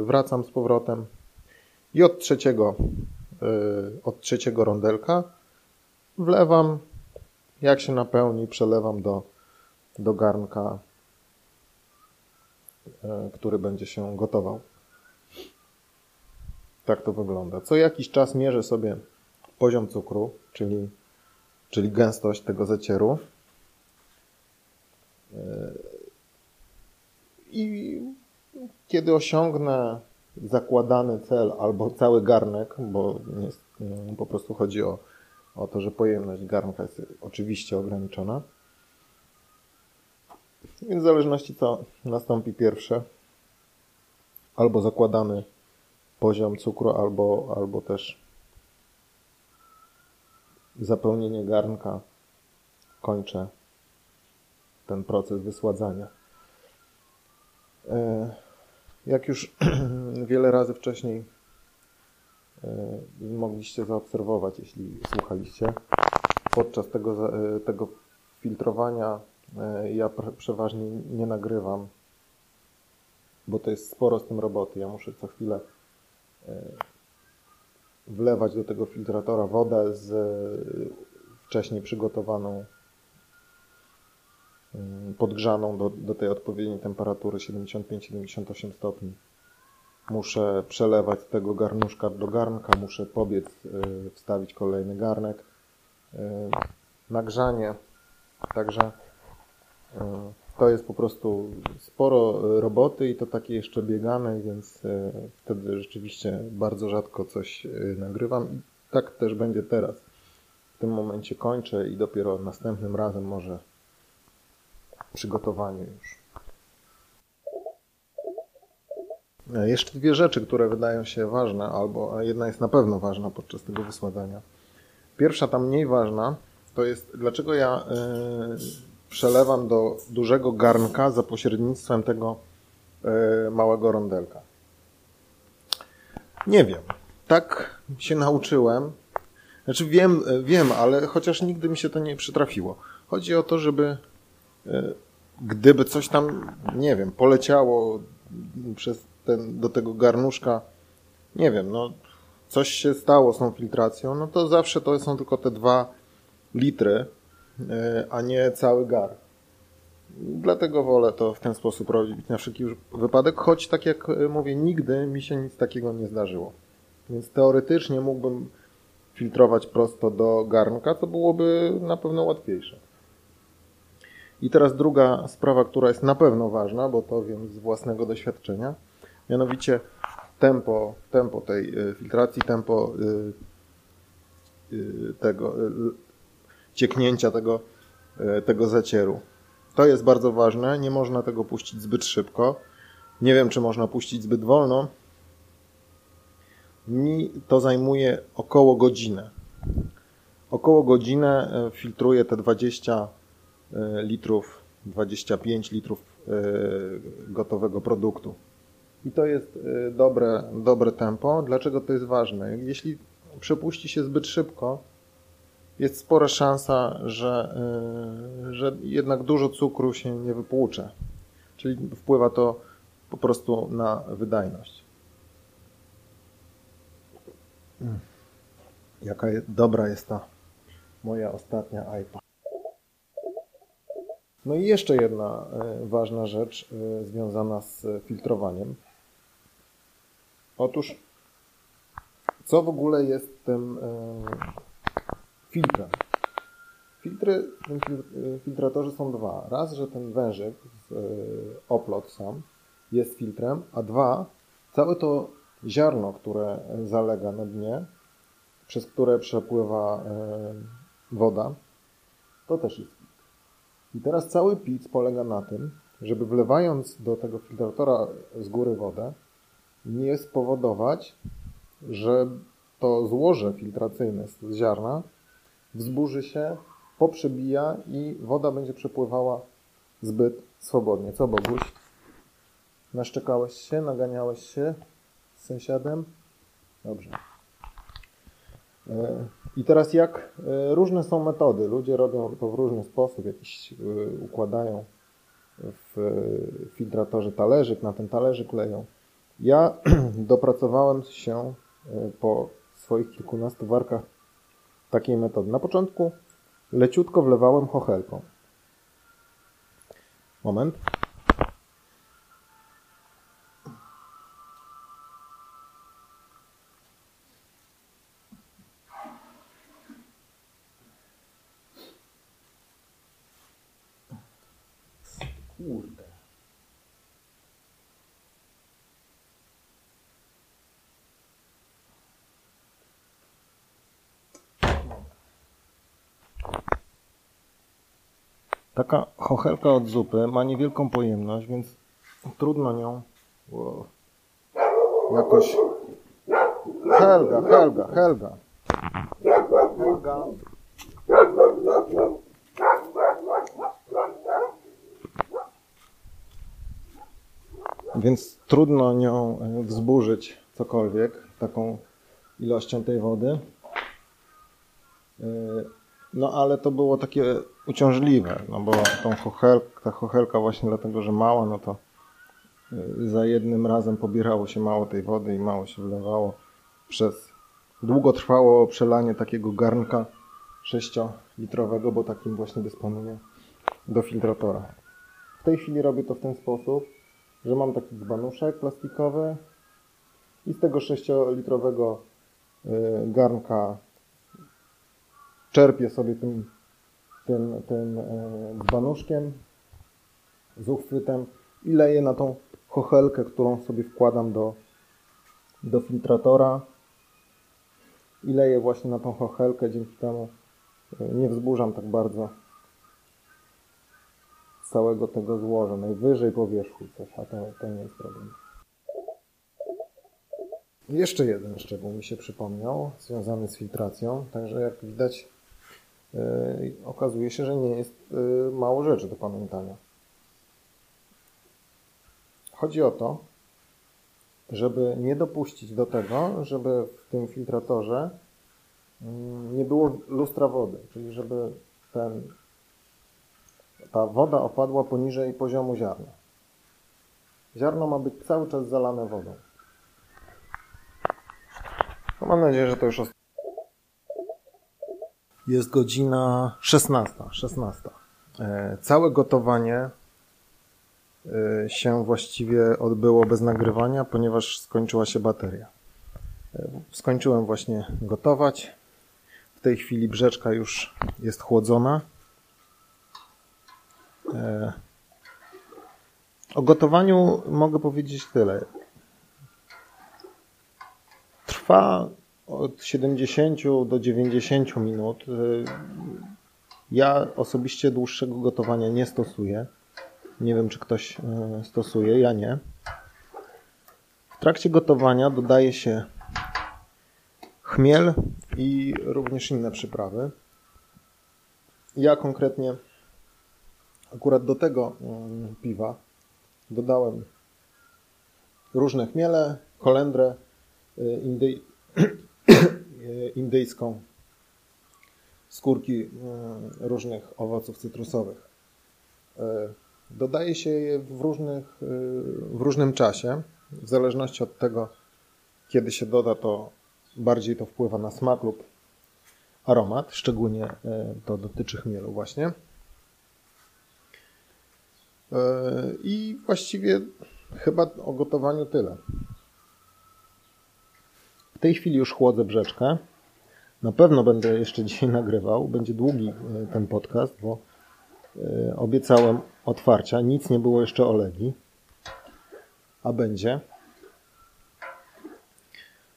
wracam z powrotem i od trzeciego, od trzeciego rondelka wlewam, jak się napełni, przelewam do, do garnka, który będzie się gotował. Tak to wygląda. Co jakiś czas mierzę sobie poziom cukru, czyli, czyli gęstość tego zacieru. I kiedy osiągnę zakładany cel albo cały garnek, bo mm, po prostu chodzi o, o to, że pojemność garnka jest oczywiście ograniczona. Więc w zależności co nastąpi pierwsze, albo zakładany poziom cukru, albo, albo też zapełnienie garnka, kończę ten proces wysładzania. E, Jak już wiele razy wcześniej y, mogliście zaobserwować, jeśli słuchaliście. Podczas tego, y, tego filtrowania ja przeważnie nie nagrywam, bo to jest sporo z tym roboty. Ja muszę co chwilę wlewać do tego filtratora wodę z wcześniej przygotowaną, podgrzaną do, do tej odpowiedniej temperatury 75-78 stopni. Muszę przelewać z tego garnuszka do garnka, muszę pobiec, y, wstawić kolejny garnek. Nagrzanie. Także to jest po prostu sporo roboty i to takie jeszcze biegane, więc wtedy rzeczywiście bardzo rzadko coś nagrywam i tak też będzie teraz. W tym momencie kończę i dopiero następnym razem może przygotowanie już. E, jeszcze dwie rzeczy, które wydają się ważne, albo jedna jest na pewno ważna podczas tego wysładzania. Pierwsza, ta mniej ważna, to jest dlaczego ja przelewam do dużego garnka za pośrednictwem tego y, małego rondelka. Nie wiem. Tak się nauczyłem. Znaczy wiem, wiem, ale chociaż nigdy mi się to nie przytrafiło. Chodzi o to, żeby y, gdyby coś tam, nie wiem, poleciało przez ten, do tego garnuszka, nie wiem, no coś się stało z tą filtracją, no to zawsze to są tylko te dwa litry, e, a nie cały gar. Dlatego wolę to w ten sposób robić na wszelki wypadek, choć tak jak e, mówię, nigdy mi się nic takiego nie zdarzyło. Więc teoretycznie mógłbym filtrować prosto do garnka, co byłoby na pewno łatwiejsze. I teraz druga sprawa, która jest na pewno ważna, bo to wiem z własnego doświadczenia – Mianowicie tempo, tempo tej y, filtracji, tempo tego cieknięcia tego, tego zacieru. To jest bardzo ważne. Nie można tego puścić zbyt szybko. Nie wiem, czy można puścić zbyt wolno. Mi to zajmuje około godzinę. Około godzinę filtruję te 20 litrów, 25 litrów gotowego produktu. I to jest dobre, dobre tempo. Dlaczego to jest ważne? Jeśli przepuści się zbyt szybko, jest spora szansa, że, y, że jednak dużo cukru się nie wypłucze. Czyli wpływa to po prostu na wydajność. Jaka jest, dobra jest ta moja ostatnia IPA. No i jeszcze jedna y, ważna rzecz związana z filtrowaniem. Otóż, co w ogóle jest tym filtrem? Filtry, e, filtratorzy są dwa. Raz, że ten wężyk, e, oplot sam, jest filtrem, a dwa, całe to ziarno, które zalega na dnie, przez które przepływa woda, to też jest filtr. I teraz cały pic polega na tym, żeby wlewając do tego filtratora z góry wodę, nie spowodować, że to złoże filtracyjne z ziarna wzburzy się, poprzebija i woda będzie przepływała zbyt swobodnie. Co Boguś? Naszczekałeś się? Naganiałeś się z sąsiadem? Dobrze. E, I teraz jak e, różne są metody. Ludzie robią to w różny sposób. Jakiś e, układają w filtratorze talerzyk, na ten talerzyk leją. Ja dopracowałem się po swoich kilkunastu warkach takiej metody. Na początku leciutko wlewałem chochelką. Moment. Kurde. Taka chochelka od zupy ma niewielką pojemność, więc trudno nią jakoś... Helga, Helga, Helga. Helga. Więc trudno nią e, wzburzyć cokolwiek, taką ilością tej wody. No ale to było takie uciążliwe, no bo tą chochelk, ta chochelka właśnie dlatego, że mała, no to za jednym razem pobierało się mało tej wody i mało się wlewało. Przez długo trwało przelanie takiego garnka 6-litrowego, bo takim właśnie dysponuję, do filtratora. W tej chwili robię to w ten sposób, że mam taki dzbanuszek plastikowy i z tego 6-litrowego garnka czerpię sobie tym, tym, tym dzbanuszkiem z uchwytem i leję na tą chochelkę, którą sobie wkładam do, do filtratora i leję właśnie na tą chochelkę, dzięki temu nie wzburzam tak bardzo całego tego złoża, najwyżej po wierzchu coś, a to, to nie jest problem. Jeszcze jeden szczegół mi się przypomniał, związany z filtracją, także jak widać okazuje się, że nie jest yy, mało rzeczy do pamiętania. Chodzi o to, żeby nie dopuścić do tego, żeby w tym filtratorze mm, nie było lustra wody, czyli żeby ten, ta woda opadła poniżej poziomu ziarna. Ziarno ma być cały czas zalane wodą. No mam nadzieję, że to już jest godzina 16. 16. E, całe gotowanie e, się właściwie odbyło bez nagrywania, ponieważ skończyła się bateria. E, skończyłem właśnie gotować. W tej chwili brzeczka już jest chłodzona. O gotowaniu mogę powiedzieć tyle. Trwa od 70 do 90 minut. Ja osobiście dłuższego gotowania nie stosuję. Nie wiem, czy ktoś stosuje, ja nie. W trakcie gotowania dodaje się chmiel i również inne przyprawy. Ja konkretnie akurat do tego piwa dodałem różne chmiele, kolendrę, indy... indyjską, skórki różnych owoców cytrusowych. Dodaje się je w, różnych, w różnym czasie. W zależności od tego, kiedy się doda, to bardziej to wpływa na smak lub aromat. Szczególnie to dotyczy chmielu właśnie. I właściwie chyba o gotowaniu tyle. W tej chwili już chłodzę brzeczkę. Na pewno będę jeszcze dzisiaj nagrywał. Będzie długi ten podcast, bo obiecałem otwarcia. Nic nie było jeszcze o Legii. A będzie.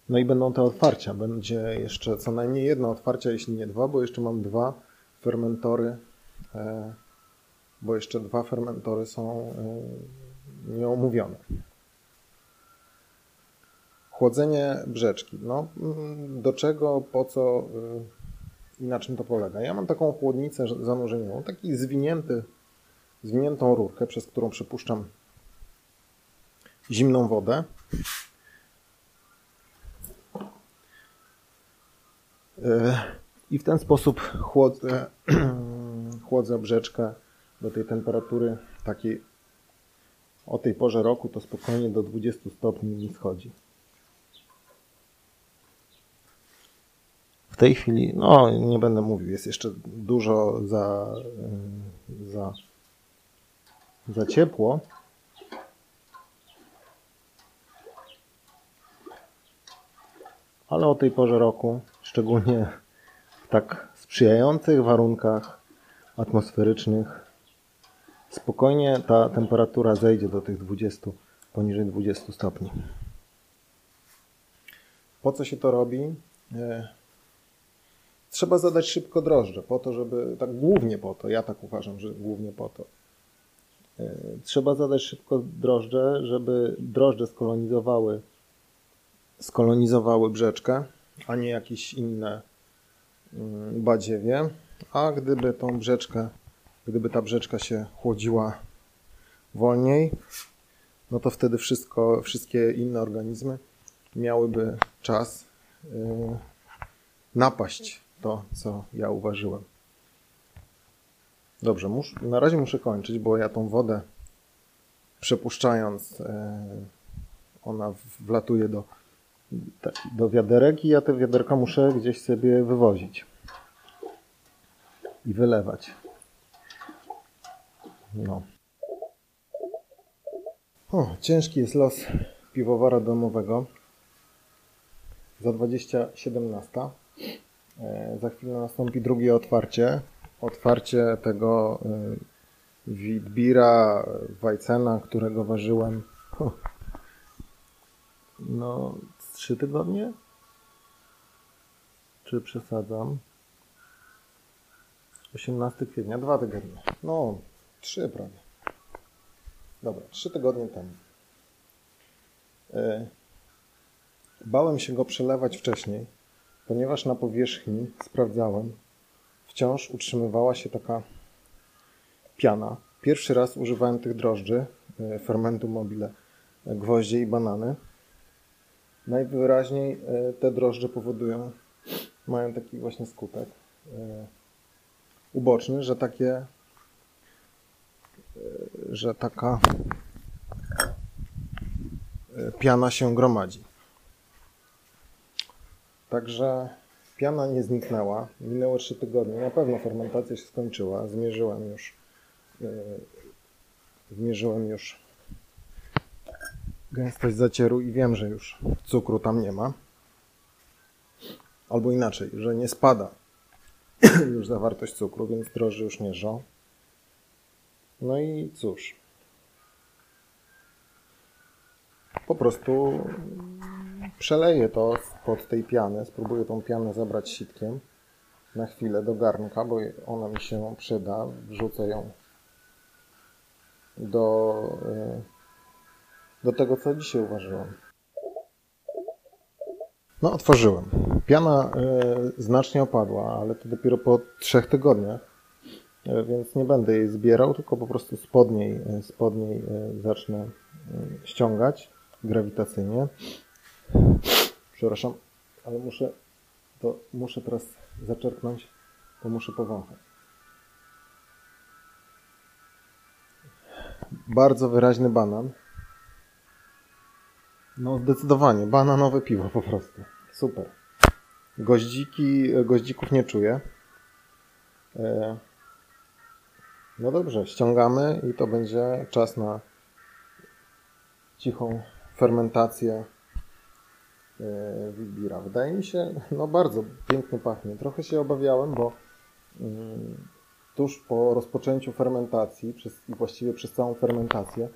No i będą te otwarcia. Będzie jeszcze co najmniej jedno otwarcie, jeśli nie dwa, bo jeszcze mam dwa fermentory. Bo jeszcze dwa fermentory są nieomówione. Chłodzenie brzeczki. No, do czego, po co i na czym to polega? Ja mam taką chłodnicę zanurzeniową, taki zwinięty, zwiniętą rurkę, przez którą przepuszczam zimną wodę. I w ten sposób chłodzę, chłodzę brzeczkę do tej temperatury takiej o tej porze roku to spokojnie do 20 stopni nie schodzi. Tej chwili, no nie będę mówił, jest jeszcze dużo za, za, za ciepło. Ale o tej porze roku, szczególnie w tak sprzyjających warunkach atmosferycznych, spokojnie ta temperatura zejdzie do tych 20, poniżej 20 stopni. Po co się to robi? Trzeba zadać szybko drożdże, po to, żeby, tak głównie po to, ja tak uważam, że głównie po to. Trzeba zadać szybko drożdże, żeby drożdże skolonizowały, skolonizowały brzeczkę, a nie jakieś inne badziewie. A gdyby tą brzeczkę Gdyby ta brzeczka się chłodziła wolniej, no to wtedy wszystko, wszystkie inne organizmy miałyby czas yy, napaść to, co ja uważyłem. Dobrze, mus, na razie muszę kończyć, bo ja tą wodę przepuszczając, yy, ona wlatuje do, do wiaderek i ja te wiaderka muszę gdzieś sobie wywozić i wylewać. No. O, ciężki jest los piwowara domowego. Za 2017. E, za chwilę nastąpi drugie otwarcie. Otwarcie tego e, Witbira Weissena, którego ważyłem no trzy tygodnie? Czy przesadzam? 18 kwietnia, dwa tygodnie. No, trzy prawie. Dobra, trzy tygodnie temu. E, bałem się go przelewać wcześniej, ponieważ na powierzchni, sprawdzałem, wciąż utrzymywała się taka piana. Pierwszy raz używałem tych drożdży, e, fermentu mobile, gwoździe i banany. Najwyraźniej e, te drożdże powodują, mają taki właśnie skutek uboczny, że takie że taka e, piana się gromadzi. Także piana nie zniknęła. Minęło 3 tygodnie. Na pewno fermentacja się skończyła. Zmierzyłem już e, zmierzyłem już gęstość zacieru i wiem, że już cukru tam nie ma. Albo inaczej, że nie spada już zawartość cukru, więc droży już nie żą. No i cóż. Po prostu przeleję to pod tej piany. Spróbuję tą pianę zabrać sitkiem na chwilę do garnka, bo ona mi się przyda. Wrzucę ją do, e, do tego, co dzisiaj uważałem. No, otworzyłem. Piana y, znacznie opadła, ale to dopiero po trzech tygodniach. E, więc nie będę jej zbierał, tylko po prostu spod niej, e, spod niej e, zacznę ściągać grawitacyjnie. Przepraszam, ale muszę, to muszę teraz zaczerpnąć, to muszę powąchać. Bardzo wyraźny banan. No zdecydowanie, bananowe piwo po prostu. Super. Goździki, goździków nie czuję. No dobrze, ściągamy i to będzie czas na cichą fermentację e, Wilbira. Wydaje mi się, no bardzo pięknie pachnie. Trochę się obawiałem, bo mm, tuż po rozpoczęciu fermentacji przez, i właściwie przez całą fermentację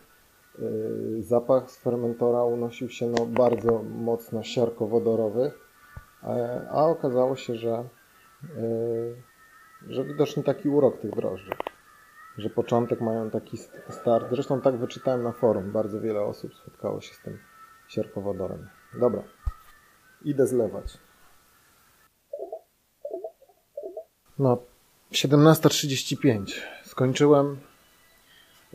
e, zapach z fermentora unosił się no, bardzo mocno siarkowo-wodorowy, a okazało się, że, e, że widoczny taki urok tych drożdży że początek mają taki start. Zresztą tak wyczytałem na forum. Bardzo wiele osób spotkało się z tym sierpowodorem. Dobra, idę zlewać. No, 17.35. Skończyłem.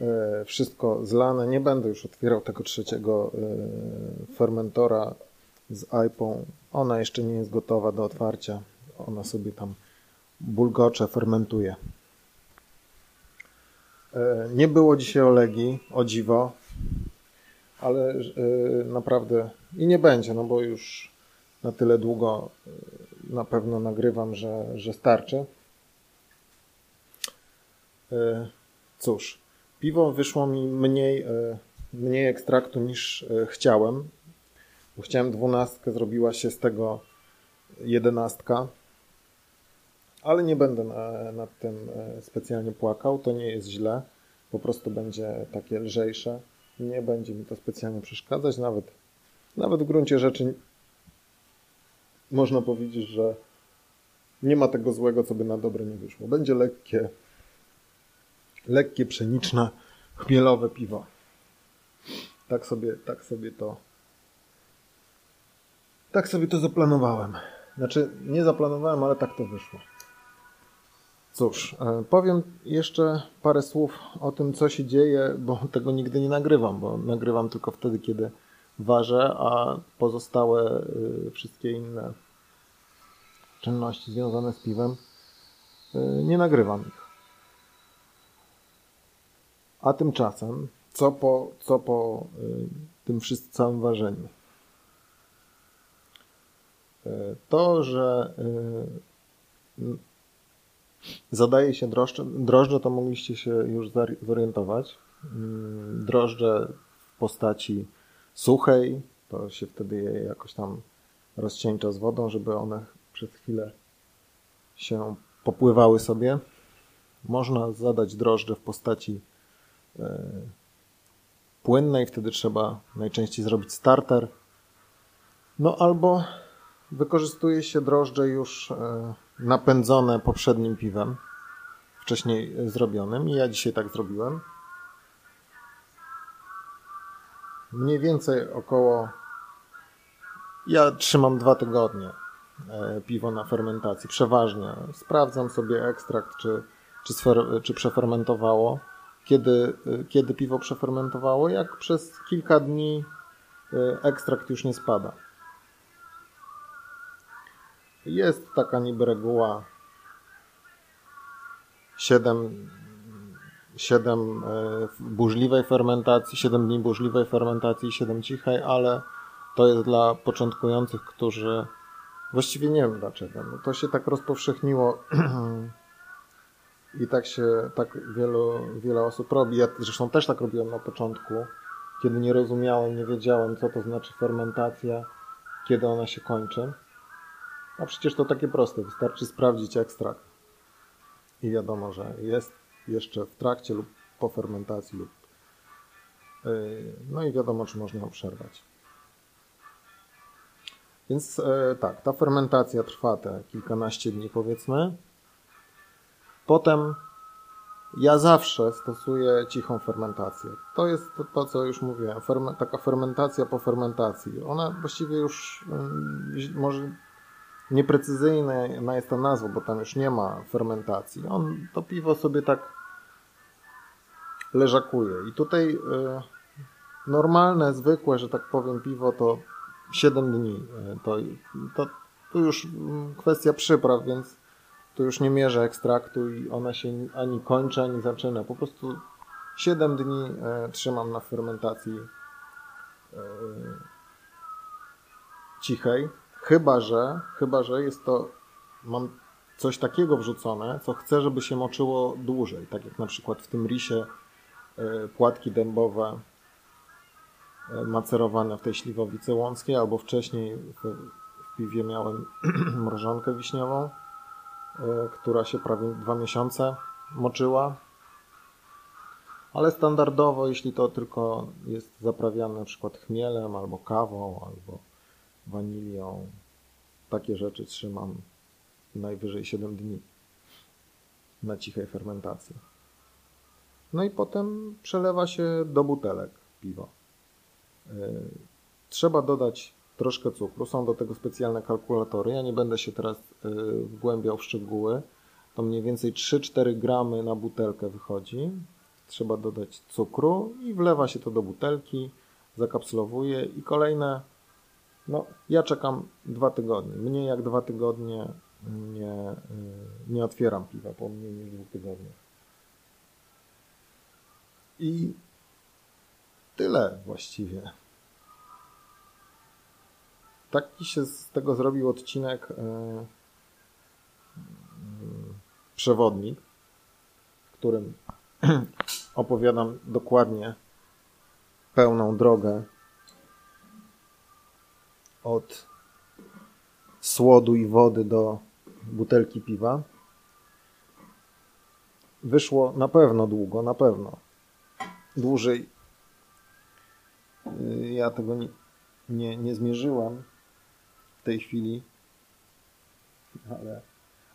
E, wszystko zlane. Nie będę już otwierał tego trzeciego e, fermentora z IPą. Ona jeszcze nie jest gotowa do otwarcia. Ona sobie tam bulgocze, fermentuje. E, nie było dzisiaj Olegi, o dziwo, ale naprawdę i nie będzie, no bo już na tyle długo e, na pewno nagrywam, że, że starczy. Cóż, piwo wyszło mi mniej, mniej ekstraktu niż chciałem, bo chciałem dwunastkę, zrobiła się z tego jedenastka ale nie będę na, nad tym specjalnie płakał. To nie jest źle, po prostu będzie takie lżejsze. Nie będzie mi to specjalnie przeszkadzać, nawet, nawet w gruncie rzeczy można powiedzieć, że nie ma tego złego, co by na dobre nie wyszło. Będzie lekkie, lekkie pszeniczne, chmielowe piwo. Tak sobie, tak sobie to tak sobie to zaplanowałem. Znaczy, nie zaplanowałem, ale tak to wyszło. Cóż, e, powiem jeszcze parę słów o tym, co się dzieje, bo tego nigdy nie nagrywam, bo nagrywam tylko wtedy, kiedy ważę, a pozostałe y, wszystkie inne czynności związane z piwem y, nie nagrywam ich. A tymczasem, co po, co po y, tym wszystkim całym ważeniu? To, że zadaje się drożdże, drożdże, to mogliście się już zorientować. Mm, drożdże w postaci suchej, to się wtedy je jakoś tam rozcieńcza z wodą, żeby one przez chwilę się popływały sobie. Można zadać drożdże w postaci e, płynnej, wtedy trzeba najczęściej zrobić starter. No albo wykorzystuje się drożdże już e, napędzone poprzednim piwem, wcześniej zrobionym i ja dzisiaj tak zrobiłem. Mniej więcej około. Ja trzymam dwa tygodnie e, piwo na fermentacji, przeważnie. Sprawdzam sobie ekstrakt, czy, czy, sfer, czy przefermentowało. Kiedy, e, kiedy piwo przefermentowało, jak przez kilka dni e, ekstrakt już nie spada. Jest taka niby reguła 7 7 e, burzliwej fermentacji, 7 dni burzliwej fermentacji, 7 cichej, ale to jest dla początkujących, którzy właściwie nie wiem dlaczego. No to się tak rozpowszechniło i tak się tak wielu, wiele osób robi. Ja zresztą też tak robiłem na początku, kiedy nie rozumiałem, nie wiedziałem, co to znaczy fermentacja, kiedy ona się kończy. A przecież to takie proste, wystarczy sprawdzić ekstrakt i wiadomo, że jest jeszcze w trakcie lub po fermentacji lub yy, no i wiadomo, czy można ją przerwać. Więc yy, tak, ta fermentacja trwa te kilkanaście dni powiedzmy. Potem ja zawsze stosuję cichą fermentację. To jest to, to co już mówiłem, Ferme, taka fermentacja po fermentacji. Ona właściwie już yy, może nieprecyzyjna jest ta nazwa, bo tam już nie ma fermentacji. On to piwo sobie tak leżakuje. I tutaj y, normalne, zwykłe, że tak powiem, piwo to 7 dni. Y, to, to, to już mm, kwestia przypraw, więc tu już nie mierzę ekstraktu i ona się ani kończy, ani zaczyna. Po prostu 7 dni y, trzymam na fermentacji cichej. Chyba, że, chyba, że jest to, mam coś takiego wrzucone, co chcę, żeby się moczyło dłużej. Tak jak na przykład w tym risie E, płatki dębowe e, macerowane w tej śliwowicy łąckiej, albo wcześniej w, w piwie miałem mrożonkę wiśniową, e, która się prawie dwa miesiące moczyła. Ale standardowo, jeśli to tylko jest zaprawiane na przykład chmielem, albo kawą, albo wanilią, takie rzeczy trzymam najwyżej 7 dni na cichej fermentacji. No i potem przelewa się do butelek piwo. E, trzeba dodać troszkę cukru. Są do tego specjalne kalkulatory. Ja nie będę się teraz e, wgłębiał w szczegóły. To mniej więcej 3-4 gramy na butelkę wychodzi. Trzeba dodać cukru i wlewa się to do butelki, zakapslowuje i kolejne. No, ja czekam dwa tygodnie. Mniej jak dwa tygodnie nie, e, nie otwieram piwa po mniej niż dwóch tygodniach. I tyle właściwie. Taki się z tego zrobił odcinek yy, przewodnik, w którym opowiadam dokładnie pełną drogę od słodu i wody do butelki piwa. Wyszło na pewno długo, na pewno dłużej. Y, ja tego nie, nie, nie zmierzyłam w tej chwili. Ale.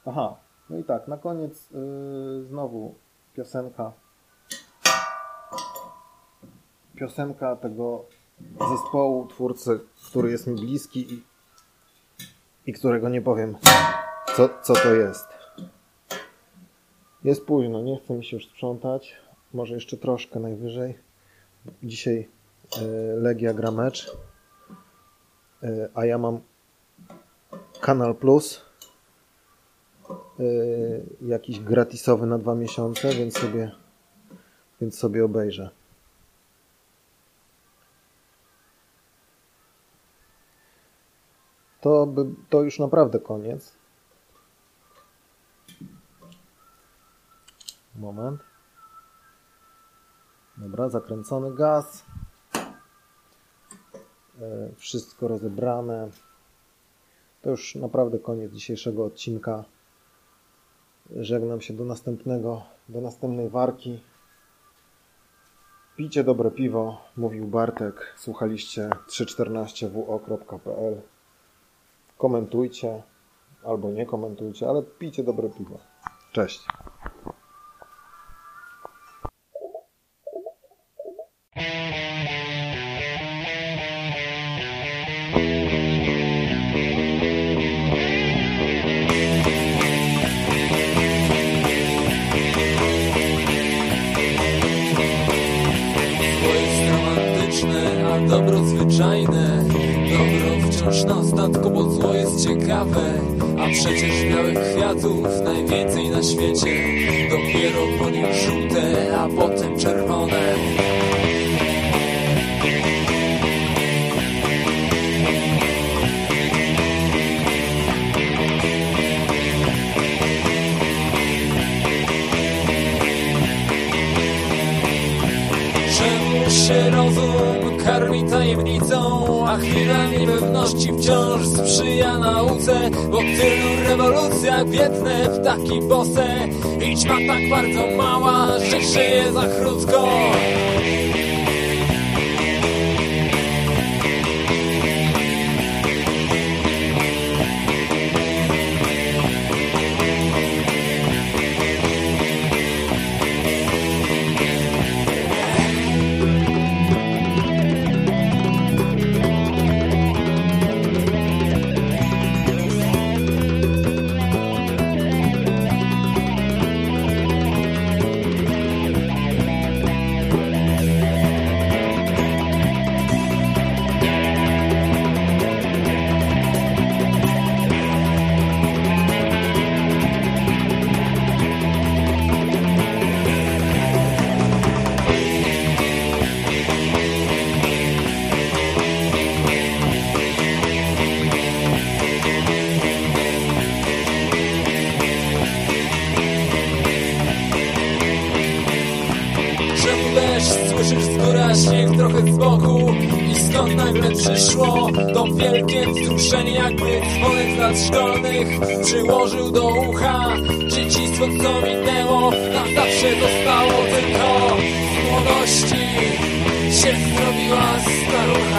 Aha, no i tak, na koniec yy, znowu piosenka. Piosenka tego zespołu, twórcy, który jest mi bliski i, i którego nie powiem, co, co to jest. Jest późno, nie chcę mi się już sprzątać może jeszcze troszkę najwyżej. Dzisiaj e, Legia gra mecz E, a ja mam Kanal Plus e, jakiś gratisowy na dwa miesiące, więc sobie, więc sobie obejrzę. To, by, to już naprawdę koniec. Moment. Dobra, zakręcony gaz. E, Wszystko rozebrane. To już naprawdę koniec dzisiejszego odcinka. Żegnam się do następnego, do następnej warki. Pijcie dobre piwo, mówił Bartek. Słuchaliście 314wo.pl. Komentujcie albo nie komentujcie, ale pijcie dobre piwo. Cześć. Karmi tajemnicą, a chwilami pewności wciąż sprzyja nauce, bo w tylu rewolucjach biedne ptaki bose i ćma tak bardzo mała, że żyje za krótko. lat szkolnych przyłożył do ucha Dzieciństwo co minęło nam zawsze zostało tylko Z młodości. Się zrobiła starucha.